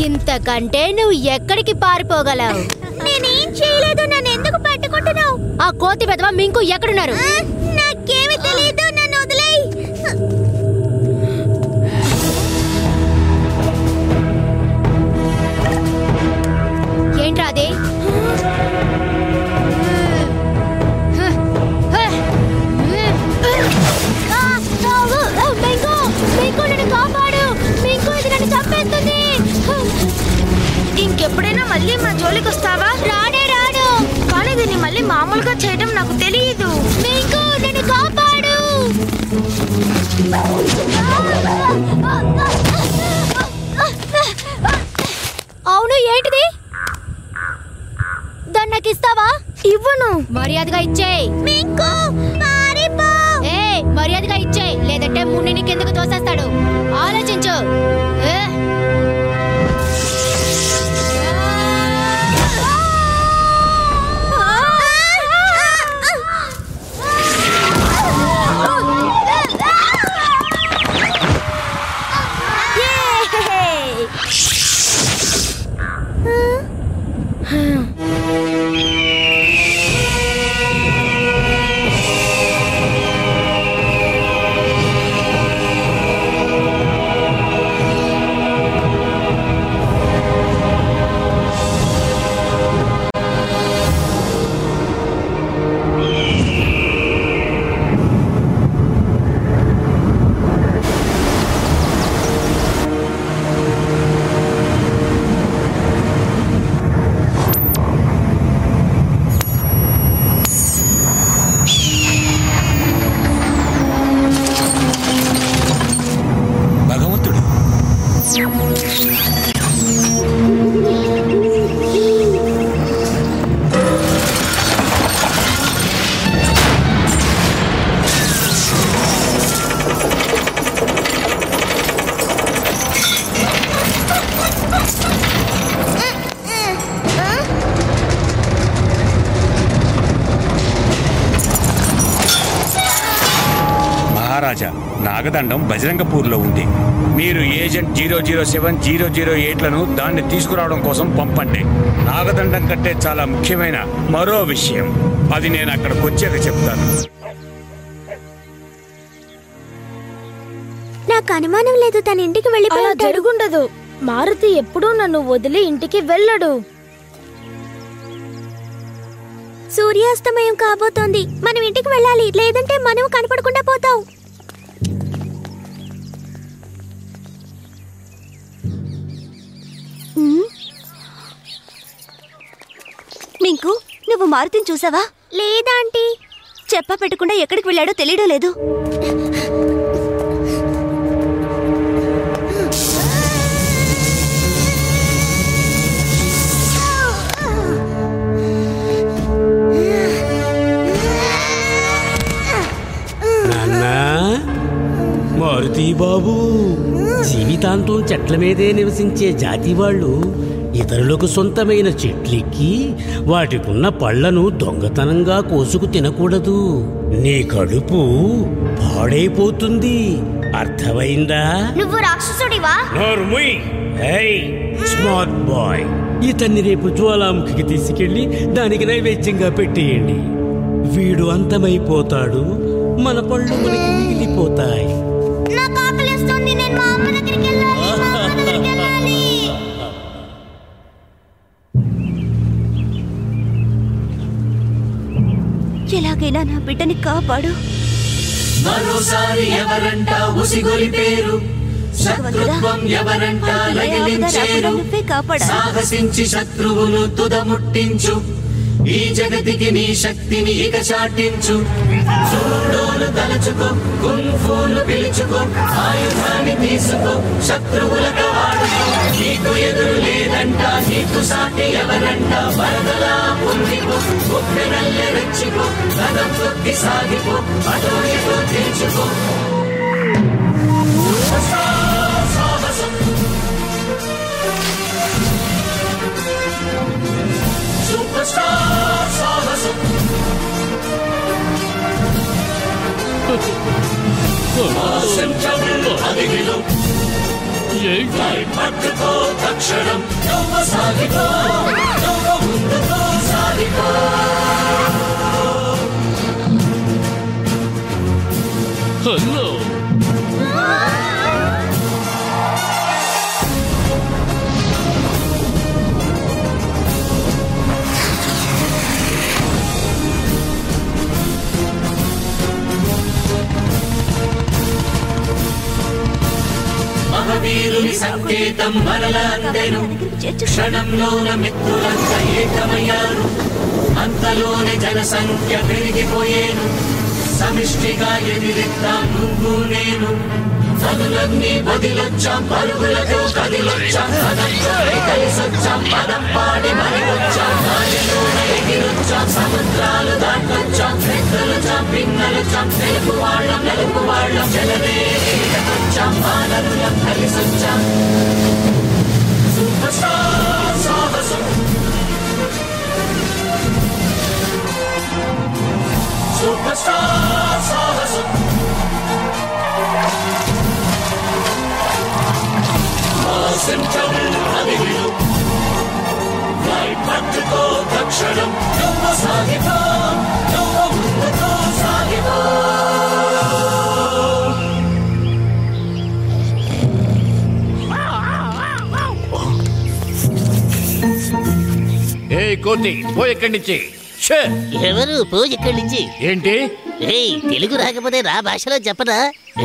ఇంతకంటే నువ్వు ఎక్కడికి పారిపోగలవు నేనేం చేయలేదు నన్ను ఎందుకు పట్టుకుంటున్నావు ఆ కోతి పెదవ మింకు ఎక్కడున్నారు? నాకేమి తెలియదు నన్ను వదిలేయ్. ఏంట్రా అది? మింకు మింకు నన్ను కాపాడు మింకు ఇది నన్ను చంపేస్తుంది ఇంకెప్పుడైనా మళ్ళీ మా జోలికి వస్తావా రాడే అవును ఏంటిది? దాన్ని నాకు ఇస్తావా? ఇవ్వను. మర్యాదగా ఇచ్చేయ్. మర్యాదగా ఇచ్చేయ్. లేదంటే మున్నిని కిందకు తోసేస్తాడు. ఆలోచించు. నాగదండం బజరంగపూర్లో ఉంది. మీరు agent zero zero seven zero zero ఎయిట్లను దాన్ని తీసుకురావడం కోసం పంపండి. నాగదండం కంటే చాలా ముఖ్యమైన మరో విషయం. అది నేను అక్కడికి వచ్చాక చెప్తాను. నాకు అనుమానం లేదు తన ఇంటికి అలా వెళ్ళిపోయి జరుగుండదు. మారుతి ఎప్పుడూ నన్ను వదిలి ఇంటికి వెళ్ళడు. సూర్యాస్తమయం కాబోతోంది. మనం ఇంటికి వెళ్ళాలి లేదంటే మనం కనపడకుండా పోతాం. మారుతిని చూసావా? లేదా ఆంటీ? చెప్ప పెట్టకుండా ఎక్కడికి వెళ్ళాడో తెలియడం లేదు. మారుతి బాబు జీవితాంతం చెట్ల మీదే నివసించే జాతి వాళ్ళు ఇతరులకు సొంతమైన చెట్లెక్కి వాటికున్న పళ్ళను దొంగతనంగా కోసుకు తినకూడదు. నీ కడుపు పాడైపోతుంది. అర్థమైందా? నువ్వు రాక్షసుడివా? Smart boy. ఇతన్ని రేపు జ్వాలాముఖికి తీసుకెళ్ళి దానికి నైవేద్యంగా పెట్టేయండి. వీడు అంతమైపోతాడు. మన పళ్ళు మనకి మిగిలిపోతాయి. ఎలాగైనా నా బిడ్డని కాపాడు. మరోసారి ఎవరంట ఉసిగొలిపేరు శత్రుత్వం ఎవరంట కాపాడా సాహసించి శత్రువును తుదముట్టించు. ఈ జగతికి నీ శక్తిని ఇక చాటించు. చూడోలు తలచుకో గుంఫూలు పిలుచుకో ఆయుధాన్ని తీసుకో శత్రువులకు వాడుకో నీకు ఎదురు లేదంట నీకు సాటి ఎవరంట వరదలా పొందిపో ఉప్పెనల్లె రెచ్చిపో కథం కొద్ది సాగిపో అటో ఇటో తెచ్చుకో సాహసం ఆశించవు అదిగిలో పట్టుకో తక్షణం నువ్వు సాగిపో నువ్వు ముందుకో సాగిపో హలో మహావీరుని సంకేతం మరలందెను క్షణంలోన మిత్రులంత ఏకమయ్యారు. అంతలోనే జనసంఖ్య పెరిగిపోయేను. సమిష్టిగా ఎదిరిద్దాం నువ్వు నేను. పనులన్నీ వదిలొచ్చాం పరుగులతో కదిలొచ్చాం పదంతో కలిసొచ్చాం పదం పాడి మరి వచ్చాం గాలిలోన ఎగిరొచ్చాం సముద్రాలు దాటొచ్చాం పెద్దలొచ్చాం పిన్నలొచ్చాం తెలుపు వాళ్ళం నలుపు వాళ్ళం జలమే వచ్చాం వానరులం కలిసొచ్చాం సూపర్ స్టార్ సాహసం సూపర్ స్టార్ సాహసం ఆశించవు అదిగిలు పట్టుకో తక్షణం నువ్వు సాగిపో నువ్వు ముందుకో సాగిపో ఏ కోతి పో నుంచి. ఎవరు? పో ఇక్కడి నుంచి? ఏంటి? ఏయ్ తెలుగు రాకపోతే నా భాషలో చెప్పనా?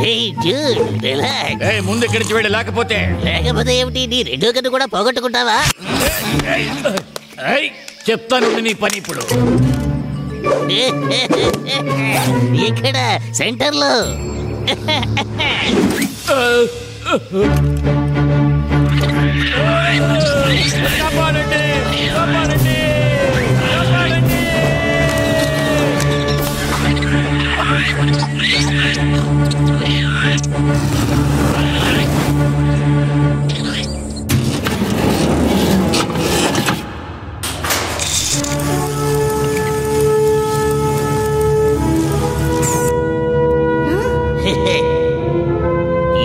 ఏయ్ డ్యూడ్ రిలాక్స్ ఏ ముందు ఇక్కడి నుంచి వెళ్ళి లేకపోతే. లేకపోతే ఏమిటి నీ రెండో కన్ను కూడా పోగొట్టుకుంటావా? ఏయ్, చెప్తాను నీ పని ఇప్పుడు. ఇక్కడ సెంటర్లో కాపాడండి కాపాడండి కాపాడండి.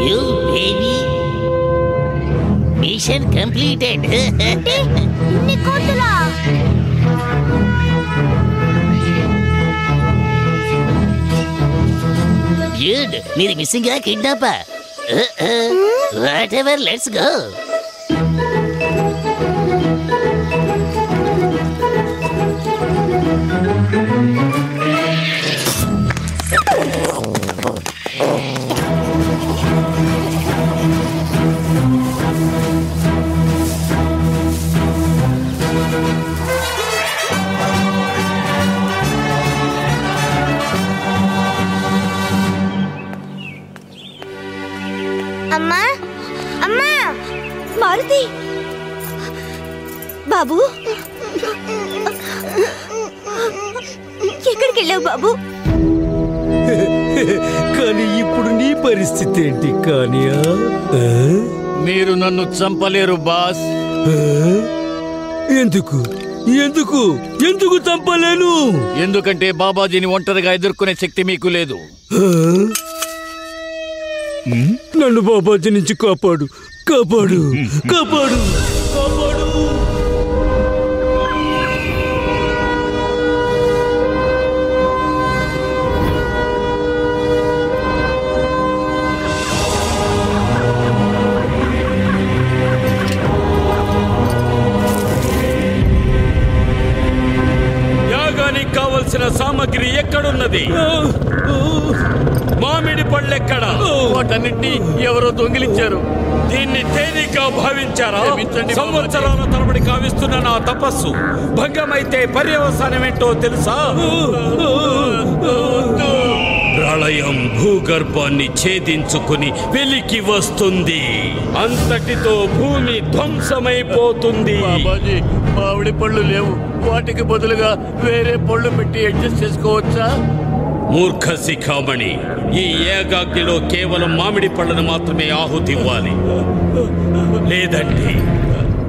యూ బేబీ మిషన్ కంప్లీటెడ్ ఇన్ని కోతులా డ్యూడ్ మీరు missing kidnap whatever let's go బాబు? ఎక్కడికి వెళ్ళావు బాబు? కానీ ఇప్పుడు నీ పరిస్థితి ఏంటి కానియా? మీరు నన్ను చంపలేరు బాస్? ఎందుకు? ఎందుకు? ఎందుకు చంపలేను? ఎందుకంటే బాబాజీని ఒంటరిగా ఎదుర్కొనే శక్తి మీకు లేదు? నన్ను బాబాజీ నుంచి కాపాడు. కాపాడు. కాపాడు. కావలసిన సామగ్రి ఎక్కడున్నది? మామిడి పళ్ళెక్కడ వాటన్నింటినీ ఎవరో దొంగిలించారు. దీన్ని తేలిగ్గా భావించారా? సంవత్సరాల తరబడి కావిస్తున్న నా తపస్సు భంగమైతే పర్యవసానం ఏంటో తెలుసా ప్రళయం భూగర్భాన్ని ఛేదించుకుని వెలికి వస్తుంది. అంతటితో భూమి ధ్వంసమైపోతుంది. బాబాజీ మామిడి పళ్ళు లేవు. వాటికి బదులుగా వేరే పళ్ళు పెట్టి అడ్జస్ట్ చేసుకోవచ్చా? మూర్ఖ శిఖామణి ఈ ఏకాగ్నిలో కేవలం మామిడి పళ్ళను మాత్రమే ఆహుతివ్వాలి. లేదంటే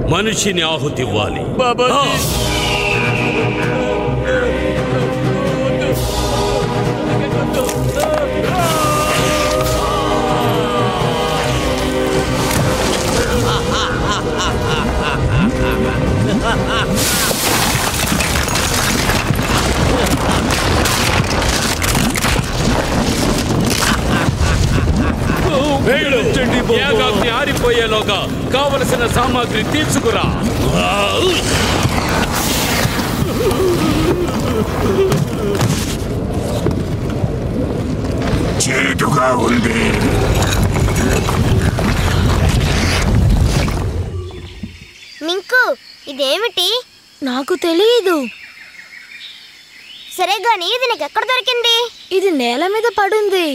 మనిషిని ఆహుతివ్వాలి. బాబాజీ! వెళ్ళు. ఏకాగ్ని ఆరిపోయేలోగా కావలసిన సామాగ్రి తీసుకురా. చేటుగా ఉంది మింకు ఇదేమిటి? నాకు తెలియదు సరే గాని ఇది నీకు ఎక్కడ దొరికింది? ఇది నేల మీద పడుంది.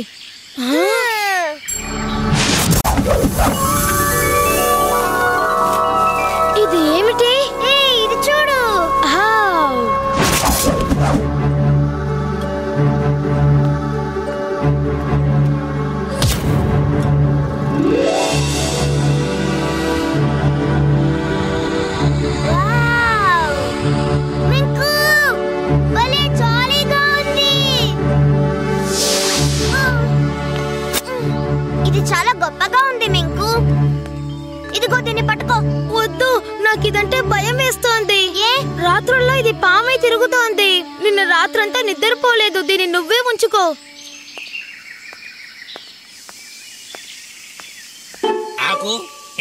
నాకు ఇదంటే భయం వేస్తోంది. రాత్రుల్లో ఇది పామై తిరుగుతోంది. నిన్న రాత్రంతా నిద్రపోలేదు. దీన్ని నువ్వే ఉంచుకో. ఆకు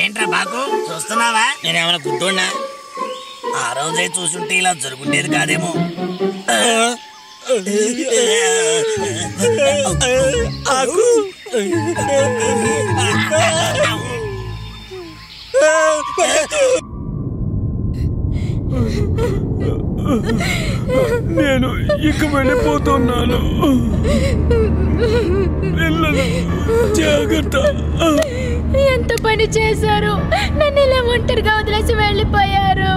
ఏంట్రా బాకు? చూస్తున్నావా? నేనేమైనా గుడ్డోన్నా ఆ రోజే చూసుంటే ఇలా జరుగుండేది కాదేమో. ఆకు. నేను ఇక వెళ్ళిపోతున్నాను. జాగ్రత్త. ఎంత పని చేశారు? నన్ను ఇలా ఒంటరిగా వదిలేసి వెళ్ళిపోయారు.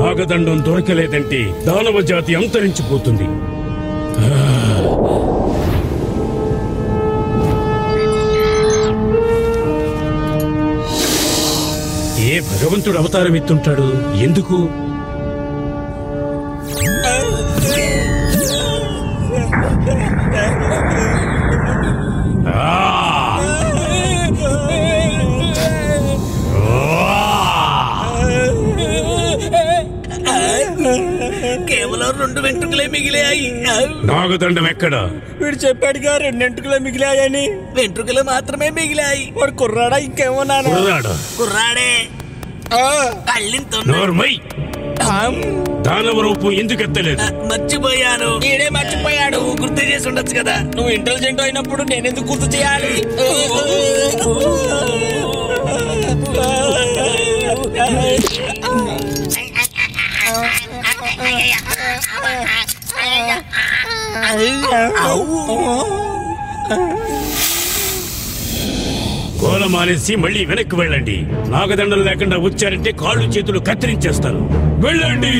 నాగదండం దొరకలేదంటే దానవ జాతి అంతరించిపోతుంది. భగవంతుడు అవతారం ఎత్తుంటాడు. ఎందుకు? కేవలం రెండు వెంట్రుకలే మిగిలాయి. నాగదండం ఎక్కడా? వీడు చెప్పాడుగా రెండింటికిలో మిగిలాయని. వెంట్రుకలు మాత్రమే మిగిలాయి. వాడు కుర్రాడా ఇంకేమో నాన్న కుర్రాడా? కళ్ళింతో నోర్మై. దానవ రూపం ఎందుకు ఎత్తలేదు? మర్చిపోయాను. ఈడే మర్చిపోయాడు. గుర్తు చేసి ఉండొచ్చు కదా. నువ్వు ఇంటెలిజెంట్ అయినప్పుడు నేనెందుకు గుర్తు చేయాలి? గోల మానేసి మళ్ళీ వెనక్కి వెళ్ళండి. నాగదండం లేకుండా వచ్చారంటే కాళ్ళు చేతులు కత్తిరించేస్తాను వెళ్ళండి.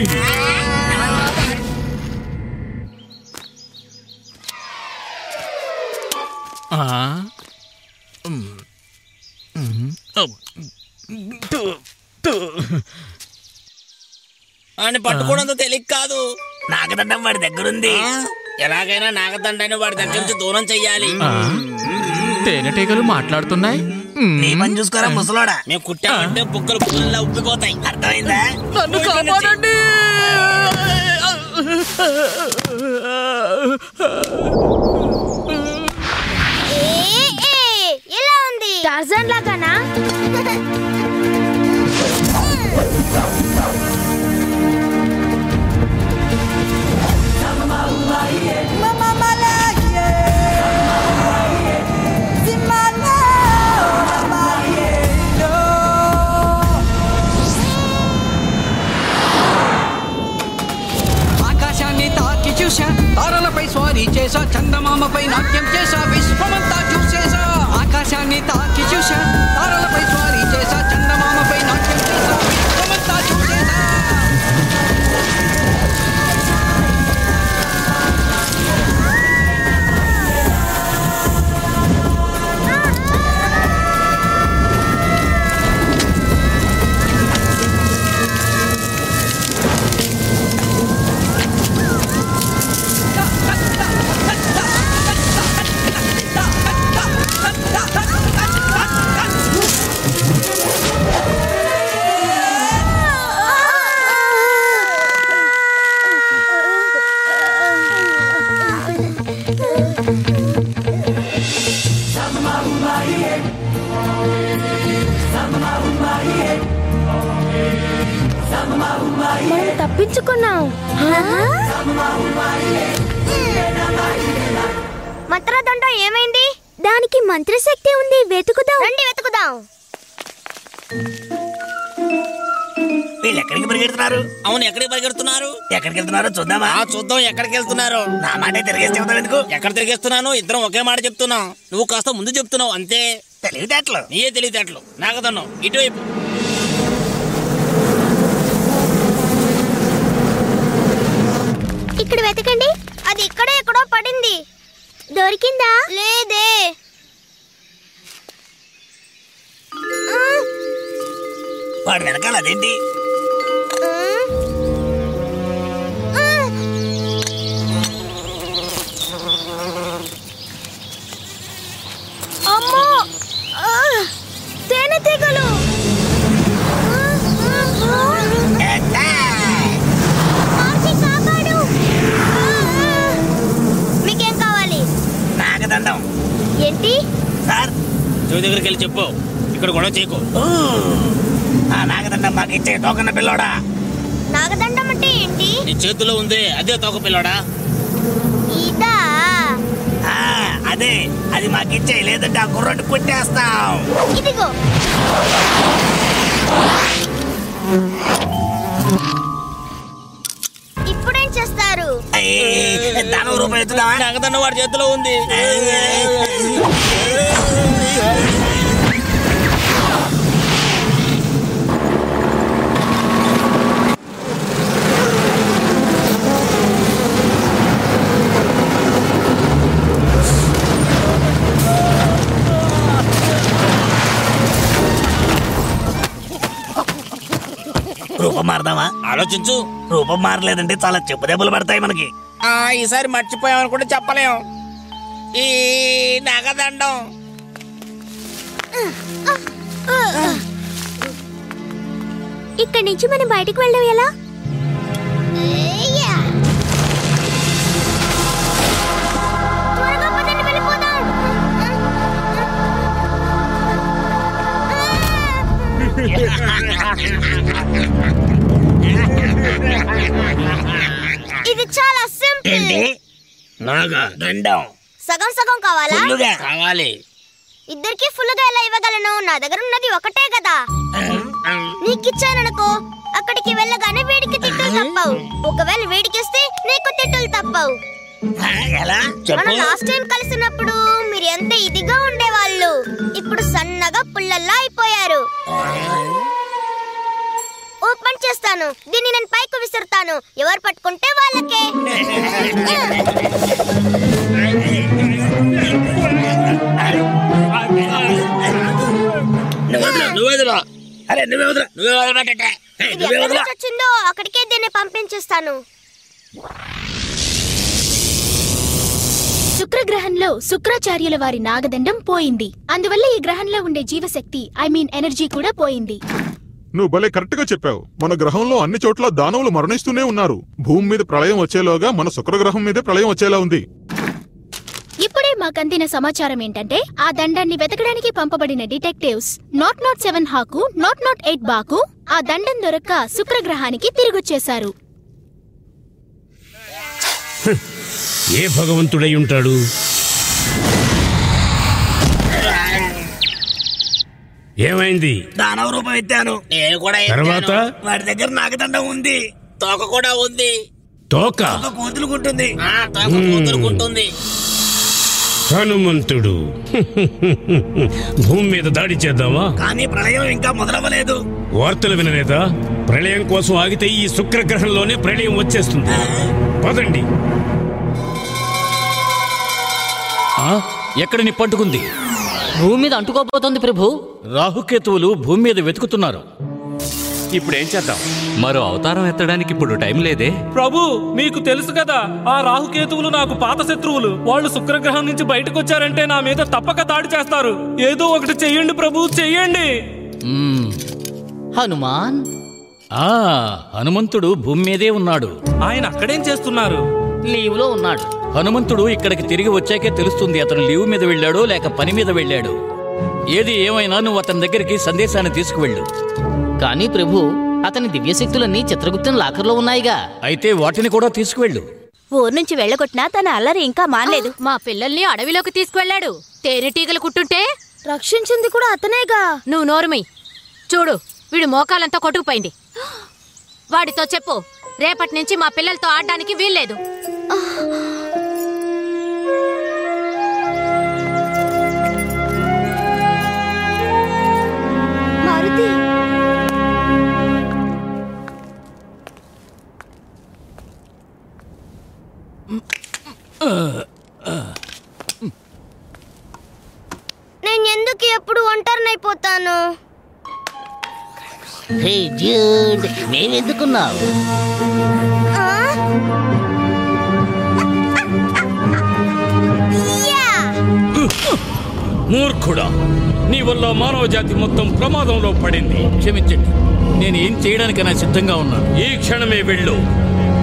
అని పట్టుకోవడంత తెలియక కాదు. నాగదండం వాడి దగ్గరుంది. ఎలాగైనా నాగదండాన్ని వాడి దగ్గర నుంచి దూరం చెయ్యాలి. తేనెటీగలు మాట్లాడుతున్నాయి? నీ పని చూసుకోరా ముసలోడా. మేము కుట్టామంటే బుక్కలు పుల్ల ఉబ్బిపోతాయి. అర్థమైందా? నన్ను కాపాడండి. ఏ, ఏ, ఎలా ఉంది? టార్జన్ లాగానా చూసా తారలపై స్వారీ చేసా చందమామపై నాట్యం చేసా విశ్వమంతా చూసేసా ఆకాశాన్ని తాకి చూసా తారలపై స్వారీ చేసా మనం తప్పించుకున్నాం. మంత్రదండ ఏమైంది? దానికి మంత్రశక్తి ఉంది వెతుకుదాం. రండి వెతుకుదాం. వీళ్ళు ఎక్కడికి పరిగెడుతున్నారు? అవును ఎక్కడికి పరిగెడుతున్నారు? ఎక్కడికి వెళ్తున్నారు చూద్దామా? ఆ చూద్దాం ఎక్కడికి వెళ్తున్నారు? నా మాట తిరిగేసి చెబుతావు ఎందుకు? ఎక్కడ తిరిగేస్తున్నాను? ఇద్దరం ఒకే మాట చెప్తున్నాం. నువ్వు కాస్త ముందు చెప్తున్నావు అంతే. తెలివితేటలు. నీయే తెలివితేటలు. నాగదన్నావు ఇటువైపు. ఇక్కడ వెతకండి. అది ఇక్కడ ఎక్కడో పడింది. దొరికిందా? లేదే. వాడు వెనకాల అదేంటి? అమ్మో! ఆ, తేనెటీగలు! ఏంటి? సార్ చెవి దగ్గరికి వెళ్ళి చెప్పు. ఇక్కడ గొడవ చేయకు. ఆ నాగదండం మాకు ఇచ్చే టోకన్న పిల్లోడా? నాగదండం అంటే ఏంటి? నీ చేతిలో ఉంది అదే తోక పిల్లాడా? ఇదా? ఆ, అదే అది మాకు ఇచ్చే లేదంటే ఆ కుర్రోడ్డు కొట్టేస్తాం. ఇదిగో. దానం రూపాయి ఎత్తుదామా నాగదన్న వాడి చేతిలో ఉంది. రూపం మారదామా? ఆలోచించు. రూపం మారలేదంటే చాలా చెప్పు దెబ్బలు పడతాయి మనకి. ఆ ఈసారి మర్చిపోయామని కూడా చెప్పలేం. ఈ నాగదండం. ఇక్కడి నుంచి మనం బయటికి వెళ్ళడం ఎలా. ఇది చాలా సింపుల్. ఏంటి? నాగా దండం. సగం సగం కావాలా? ఫుల్లుగా కావాలి. ఇద్దరికి ఫుల్గా ఎలా ఇవ్వగలను? నా దగ్గర ఉన్నది ఒకటే కదా. నీకు ఇచ్చాననుకో అక్కడికి వెళ్ళగానే వీడికి తిట్టులు తప్పవు. ఒకవేళ వీడికిస్తే నీకు తిట్టులు తప్పవు. ఎలా? మనం లాస్ట్ టైం కలిసినప్పుడు మీరు ఎంత ఇదిగా ఉండేవాళ్ళు. ఇప్పుడు సన్నగా పుల్లల్లా అయిపోయారు. ఓపెన్ చేస్తాను. దీన్ని నేను పైకి విసురుతాను. ఎవరు పట్టుకుంటే వాళ్ళకే. అరే నువ్వే నువ్వే నువ్వే వచ్చిందో అక్కడికే దీన్ని పంపించేస్తాను. శుక్రగ్రహంలో శుక్రాచార్యుల వారి నాగదండం పోయింది. అందువల్ల ఈ గ్రహంలో ఉండే జీవశక్తి ఐ మీన్ ఎనర్జీ కూడా పోయింది. నువ్వు భలే కరెక్ట్గా చెప్పావు. మన గ్రహంలో అన్ని చోట్ల దానవులు మరణిస్తూనే ఉన్నారు. భూమి మీద ప్రళయం వచ్చేలోగా మన శుక్రగ్రహం మీదే ప్రళయం వచ్చేలా ఉంది. ఇప్పుడే మాకందిన సమాచారం ఏంటంటే ఆ దండాన్ని వెతకడానికి పంపబడిన డిటెక్టివ్స్ నాట్ నాట్ సెవెన్ హాకు నాట్ నాట్ ఎయిట్ బాకు ఆ దండం దొరక్క శుక్రగ్రహానికి తిరిగొచ్చేశారు. ఏ భగవంతుడై ఉంటాడు? ఏమైంది? దానవ రూపం ఎత్తాను. నేను కూడా తర్వాత? వాడి దగ్గర నాగదండం ఉంది. తోక కూడా ఉంది. తోక? ఒక కూతురుకుంటుంది కూతురుకుంటుంది హనుమంతుడు. భూమి మీద దాడి చేద్దామా? కానీ ప్రళయం ఇంకా మొదలవ్వలేదు. వార్తలు వినలేదా? ప్రళయం కోసం ఆగితే ఈ శుక్రగ్రహంలోనే ప్రళయం వచ్చేస్తుంది. పదండి. ఆ? ఎక్కడ నిప్పంటుకుంది? భూమి మీద అంటుకోబోతోంది ప్రభు. రాహుకేతువులు భూమి మీద వెతుకుతున్నారు. ఇప్పుడు ఏం చేద్దాం? మరో అవతారం ఎత్తడానికి ఇప్పుడు టైం లేదే. ప్రభు మీకు తెలుసు కదా ఆ రాహుకేతువులు నాకు పాత శత్రువులు. వాళ్ళు శుక్రగ్రహం నుంచి బయటకు వచ్చారంటే నా మీద తప్పక దాడి చేస్తారు. ఏదో ఒకటి చెయ్యండి ప్రభు చెయ్యండి. హనుమాన్? ఆ హనుమంతుడు భూమి మీదే ఉన్నాడు. ఆయన అక్కడేం చేస్తున్నారు? లీవ్లో ఉన్నాడు. హనుమంతుడు ఇక్కడికి తిరిగి వచ్చాకే తెలుస్తుంది అతను లీవ్ మీద వెళ్ళాడో లేక పని మీద వెళ్ళాడు. ఏది ఏమైనా నువ్వు అతని దగ్గరికి సందేశాన్ని తీసుకువెళ్ళు. కానీ ప్రభు అతని దివ్యశక్తులన్నీ చిత్రగుప్తుని లాకర్లో ఉన్నాయిగా. అయితే వాటిని కూడా తీసుకువెళ్ళు. ఊరు నుంచి వెళ్ళగొట్టినా తన అల్లరి ఇంకా మానలేదు. మా పిల్లల్ని అడవిలోకి తీసుకువెళ్ళాడు. తేనెటీగలు కుట్టుంటే? రక్షించింది కూడా అతనేగా. నువ్వు నోరుమి. చూడు వీడు మోకాలంతా కొట్టుకుపోయింది. వాడితో చెప్పు. రేపటి నుంచి మా పిల్లలతో ఆడడానికి వీల్లేదు. మారుతి. నేను ఎందుకు ఎప్పుడు ఒంటరినైపోతాను? హే డ్యూడ్ మేమెందుకున్నావు! మూర్ఖుడా నీ వల్ల మానవ జాతి మొత్తం ప్రమాదంలో పడింది. క్షమించండి నేను ఏం చేయడానికైనా సిద్ధంగా ఉన్నాను. ఈ క్షణమే వెళ్ళు.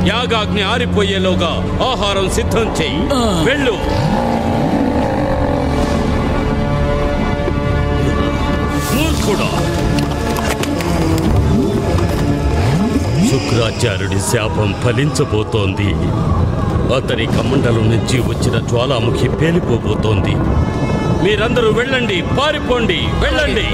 యాగాగ్ని ఆరిపోయేలోగా ఆహారం సిద్ధం చెయ్యి వెళ్ళు. మూర్ఖుడా శుక్రాచార్యుడి శాపం ఫలించబోతోంది. అతని కమండలం నుంచి వచ్చిన జ్వాలాముఖి పేలిపోబోతోంది. మీరందరూ వెళ్ళండి పారిపోండి వెళ్ళండి.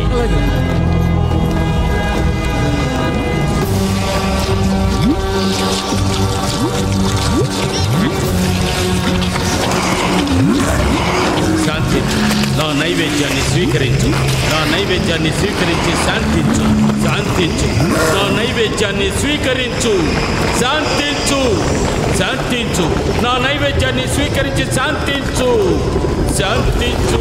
శాంతించు శాంతించు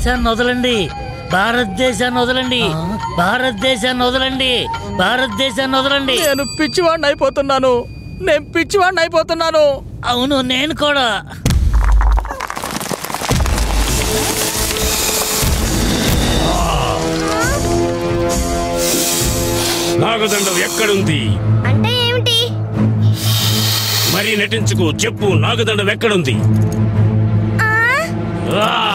భారతదేశాన్ని వదలండి. భారతదేశాన్ని వదలండి. భారతదేశాన్ని వదలండి. భారతదేశాన్ని వదలండి. నేను పిచ్చివాడిని అయిపోతున్నాను. నేను పిచ్చివాడిని అయిపోతున్నాను. అవును నేను కూడా. నాగదండం ఎక్కడుంది? అంటే ఏమిటి? మరీ నటించుకు చెప్పు నాగదండం ఎక్కడుంది? ఆ!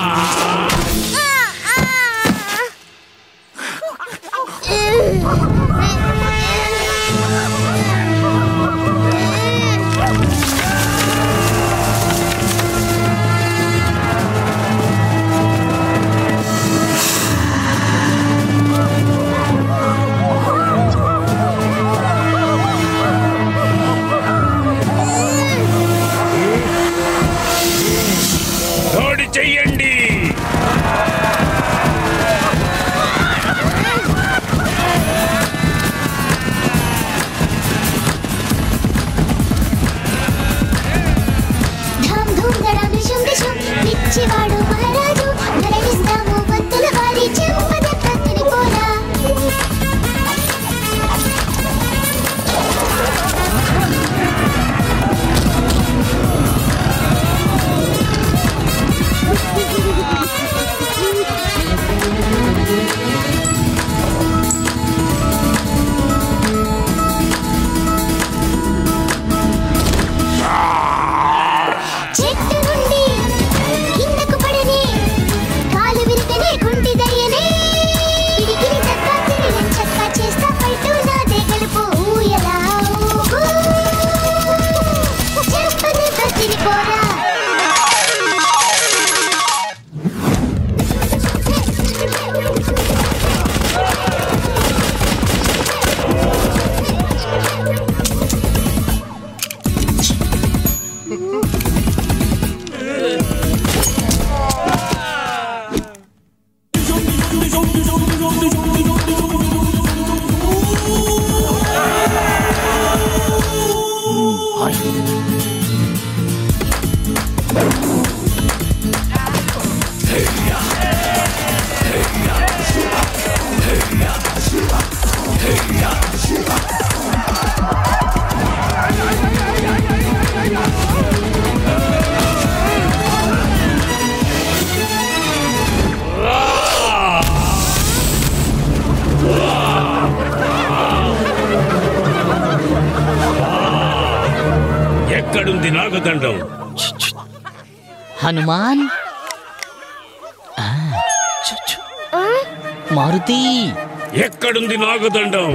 నాగదండం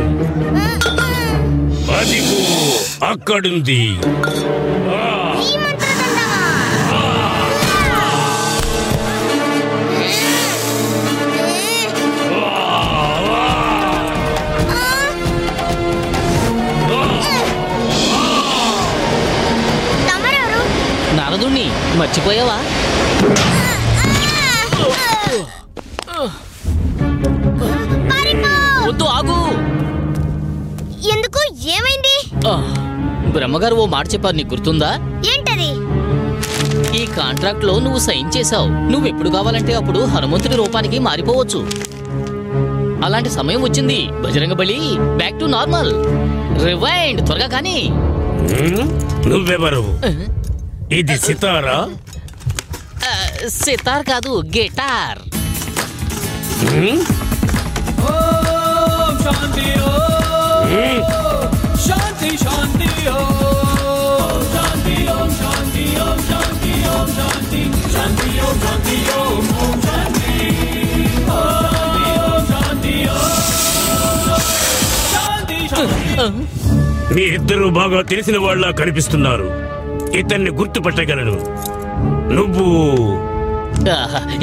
అదిగో అక్కడుంది. నారదుణ్ణి మర్చిపోయావా? బ్రహ్మగారు ఓ మాట చెప్పారు నీకు గుర్తుందా? ఏంటది? ఈ కాంట్రాక్ట్లో నువ్వు సైన్ చేశావు. నువ్వు ఎప్పుడు కావాలంటే అప్పుడు హనుమంతుడి రూపానికి మారిపోవచ్చు. అలాంటి సమయం వచ్చింది. బజరంగ బలి బ్యాక్ టు నార్మల్ రివైండ్ త్వరగా కానీ? నువ్వెవరు? ఇది సితారా? సితార్ కాదు గిటార్ మీ ఇద్దరు బాగా తెలిసిన వాళ్ళ కనిపిస్తున్నారు. ఇతన్ని గుర్తుపట్టగలను. నువ్వు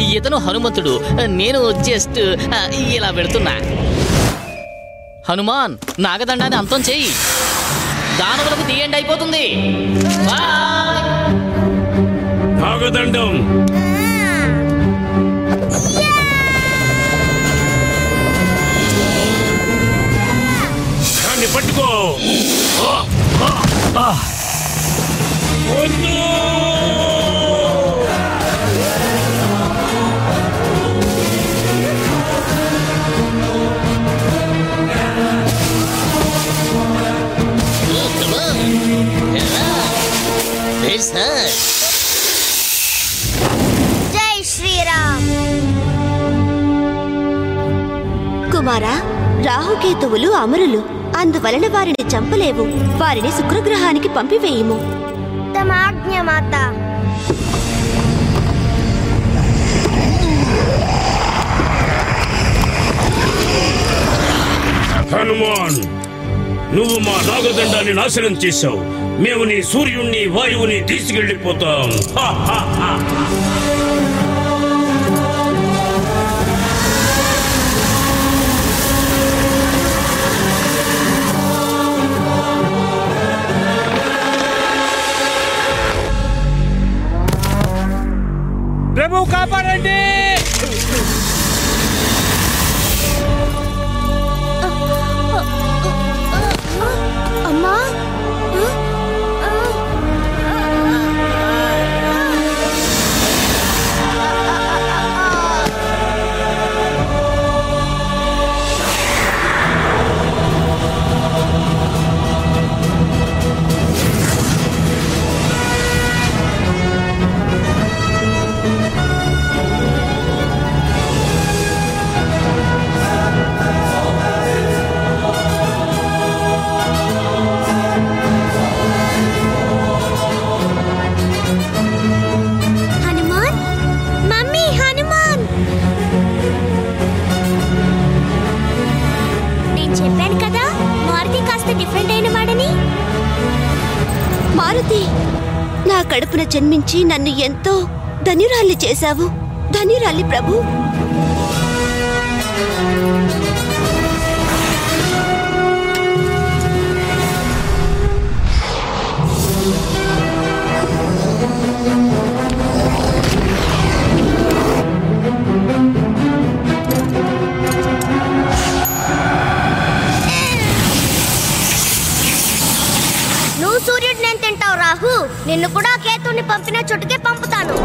ఇతను హనుమంతుడు. నేను జస్ట్ ఇలా పెడుతున్నా. హనుమాన్ నాగదండాన్ని అంతం చెయ్యి దానవులకు తీయండి అయిపోతుంది. నాగదండం. దాన్ని పట్టుకో జై శ్రీరామ్. కుమారా రాహుకేతువులు అమరులు. అందువలన వారిని చంపలేవు. వారిని శుక్రగ్రహానికి పంపివేయుము. మాత హనుమాన్ నువ్వు మా నాగదండాన్ని నాశనం చేశావు. మేము నీ సూర్యుణ్ణి వాయువుని తీసుకెళ్ళిపోతాం. ప్రభు కాపాడండి. ప్రకృతి నా కడుపున జన్మించి నన్ను ఎంతో ధన్యురాల్ని చేశావు. ధన్యురాలి ప్రభు. నువ్వు సూర్యుడు నేను తింటావు రాహు? నిన్ను కూడా కేతుని పంపిన చుట్టుకే పంపుతాను.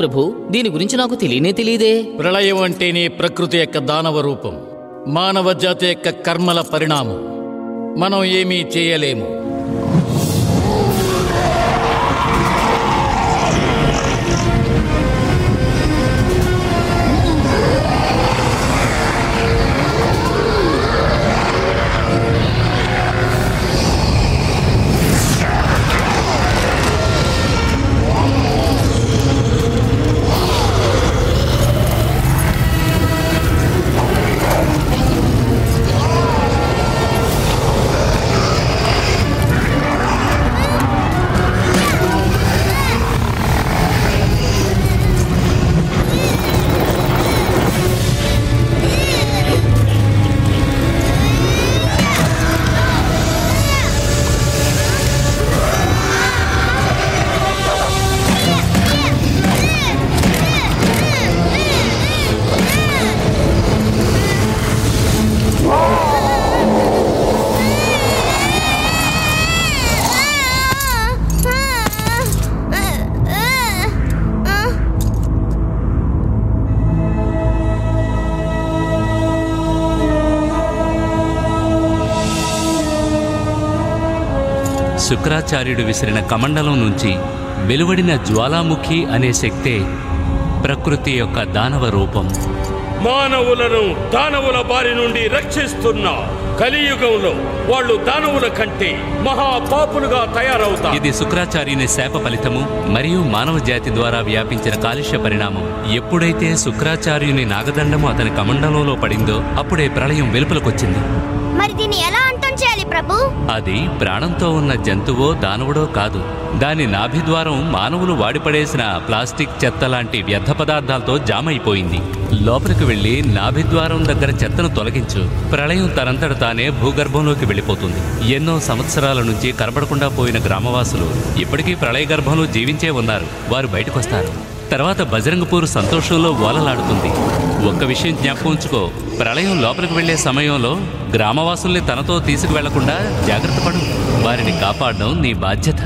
ప్రభు దీని గురించి నాకు తెలియనే తెలియదే. ప్రళయం అంటేనే ప్రకృతి యొక్క దానవ రూపం మానవ జాతి యొక్క కర్మల పరిణామం. మనం ఏమీ చేయలేము. శుక్రాచార్యుడు విసిరిన కమండలం నుంచి వెలువడిన జ్వాలాముఖి అనే శక్తే ప్రకృతి యొక్క దానవ రూపం. మానవులను దానవుల బారి నుండి రక్షిస్తున్న కలియుగంలో వాళ్ళు దానవుల కంటే మహాపాపులుగా తయారవుతారు. ఇది శుక్రాచార్యుని శాప ఫలితము మరియు మానవ జాతి ద్వారా వ్యాపించిన కాలుష్య పరిణామం. ఎప్పుడైతే శుక్రాచార్యుని నాగదండము అతని కమండలంలో పడిందో అప్పుడే ప్రళయం వెలుపలకొచ్చింది. మరి దీన్ని ఎలా ప్రభు? అది ప్రాణంతో ఉన్న జంతువో దానవుడో కాదు. దాని నాభిద్వారం మానవులు వాడిపడేసిన ప్లాస్టిక్ చెత్త లాంటి వ్యర్థ పదార్థాలతో జామ్ అయిపోయింది లోపలికి వెళ్ళి నాభిద్వారం దగ్గర చెత్తను తొలగించు. ప్రళయం తనంతట తానే భూగర్భంలోకి వెళ్ళిపోతుంది. ఎన్నో సంవత్సరాల నుంచి కనబడకుండా పోయిన గ్రామవాసులు ఇప్పటికీ ప్రళయ గర్భంలో జీవించే ఉన్నారు. వారు బయటకొస్తారు. తర్వాత బజరంగపూర్ సంతోషంలో ఓలలాడుతుంది. ఒక్క విషయం జ్ఞాపకం ఉంచుకో. ప్రళయం లోపలికి వెళ్ళే సమయంలో గ్రామవాసుల్ని తనతో తీసుకువెళ్ళకుండా జాగ్రత్త పడు. వారిని కాపాడడం నీ బాధ్యత.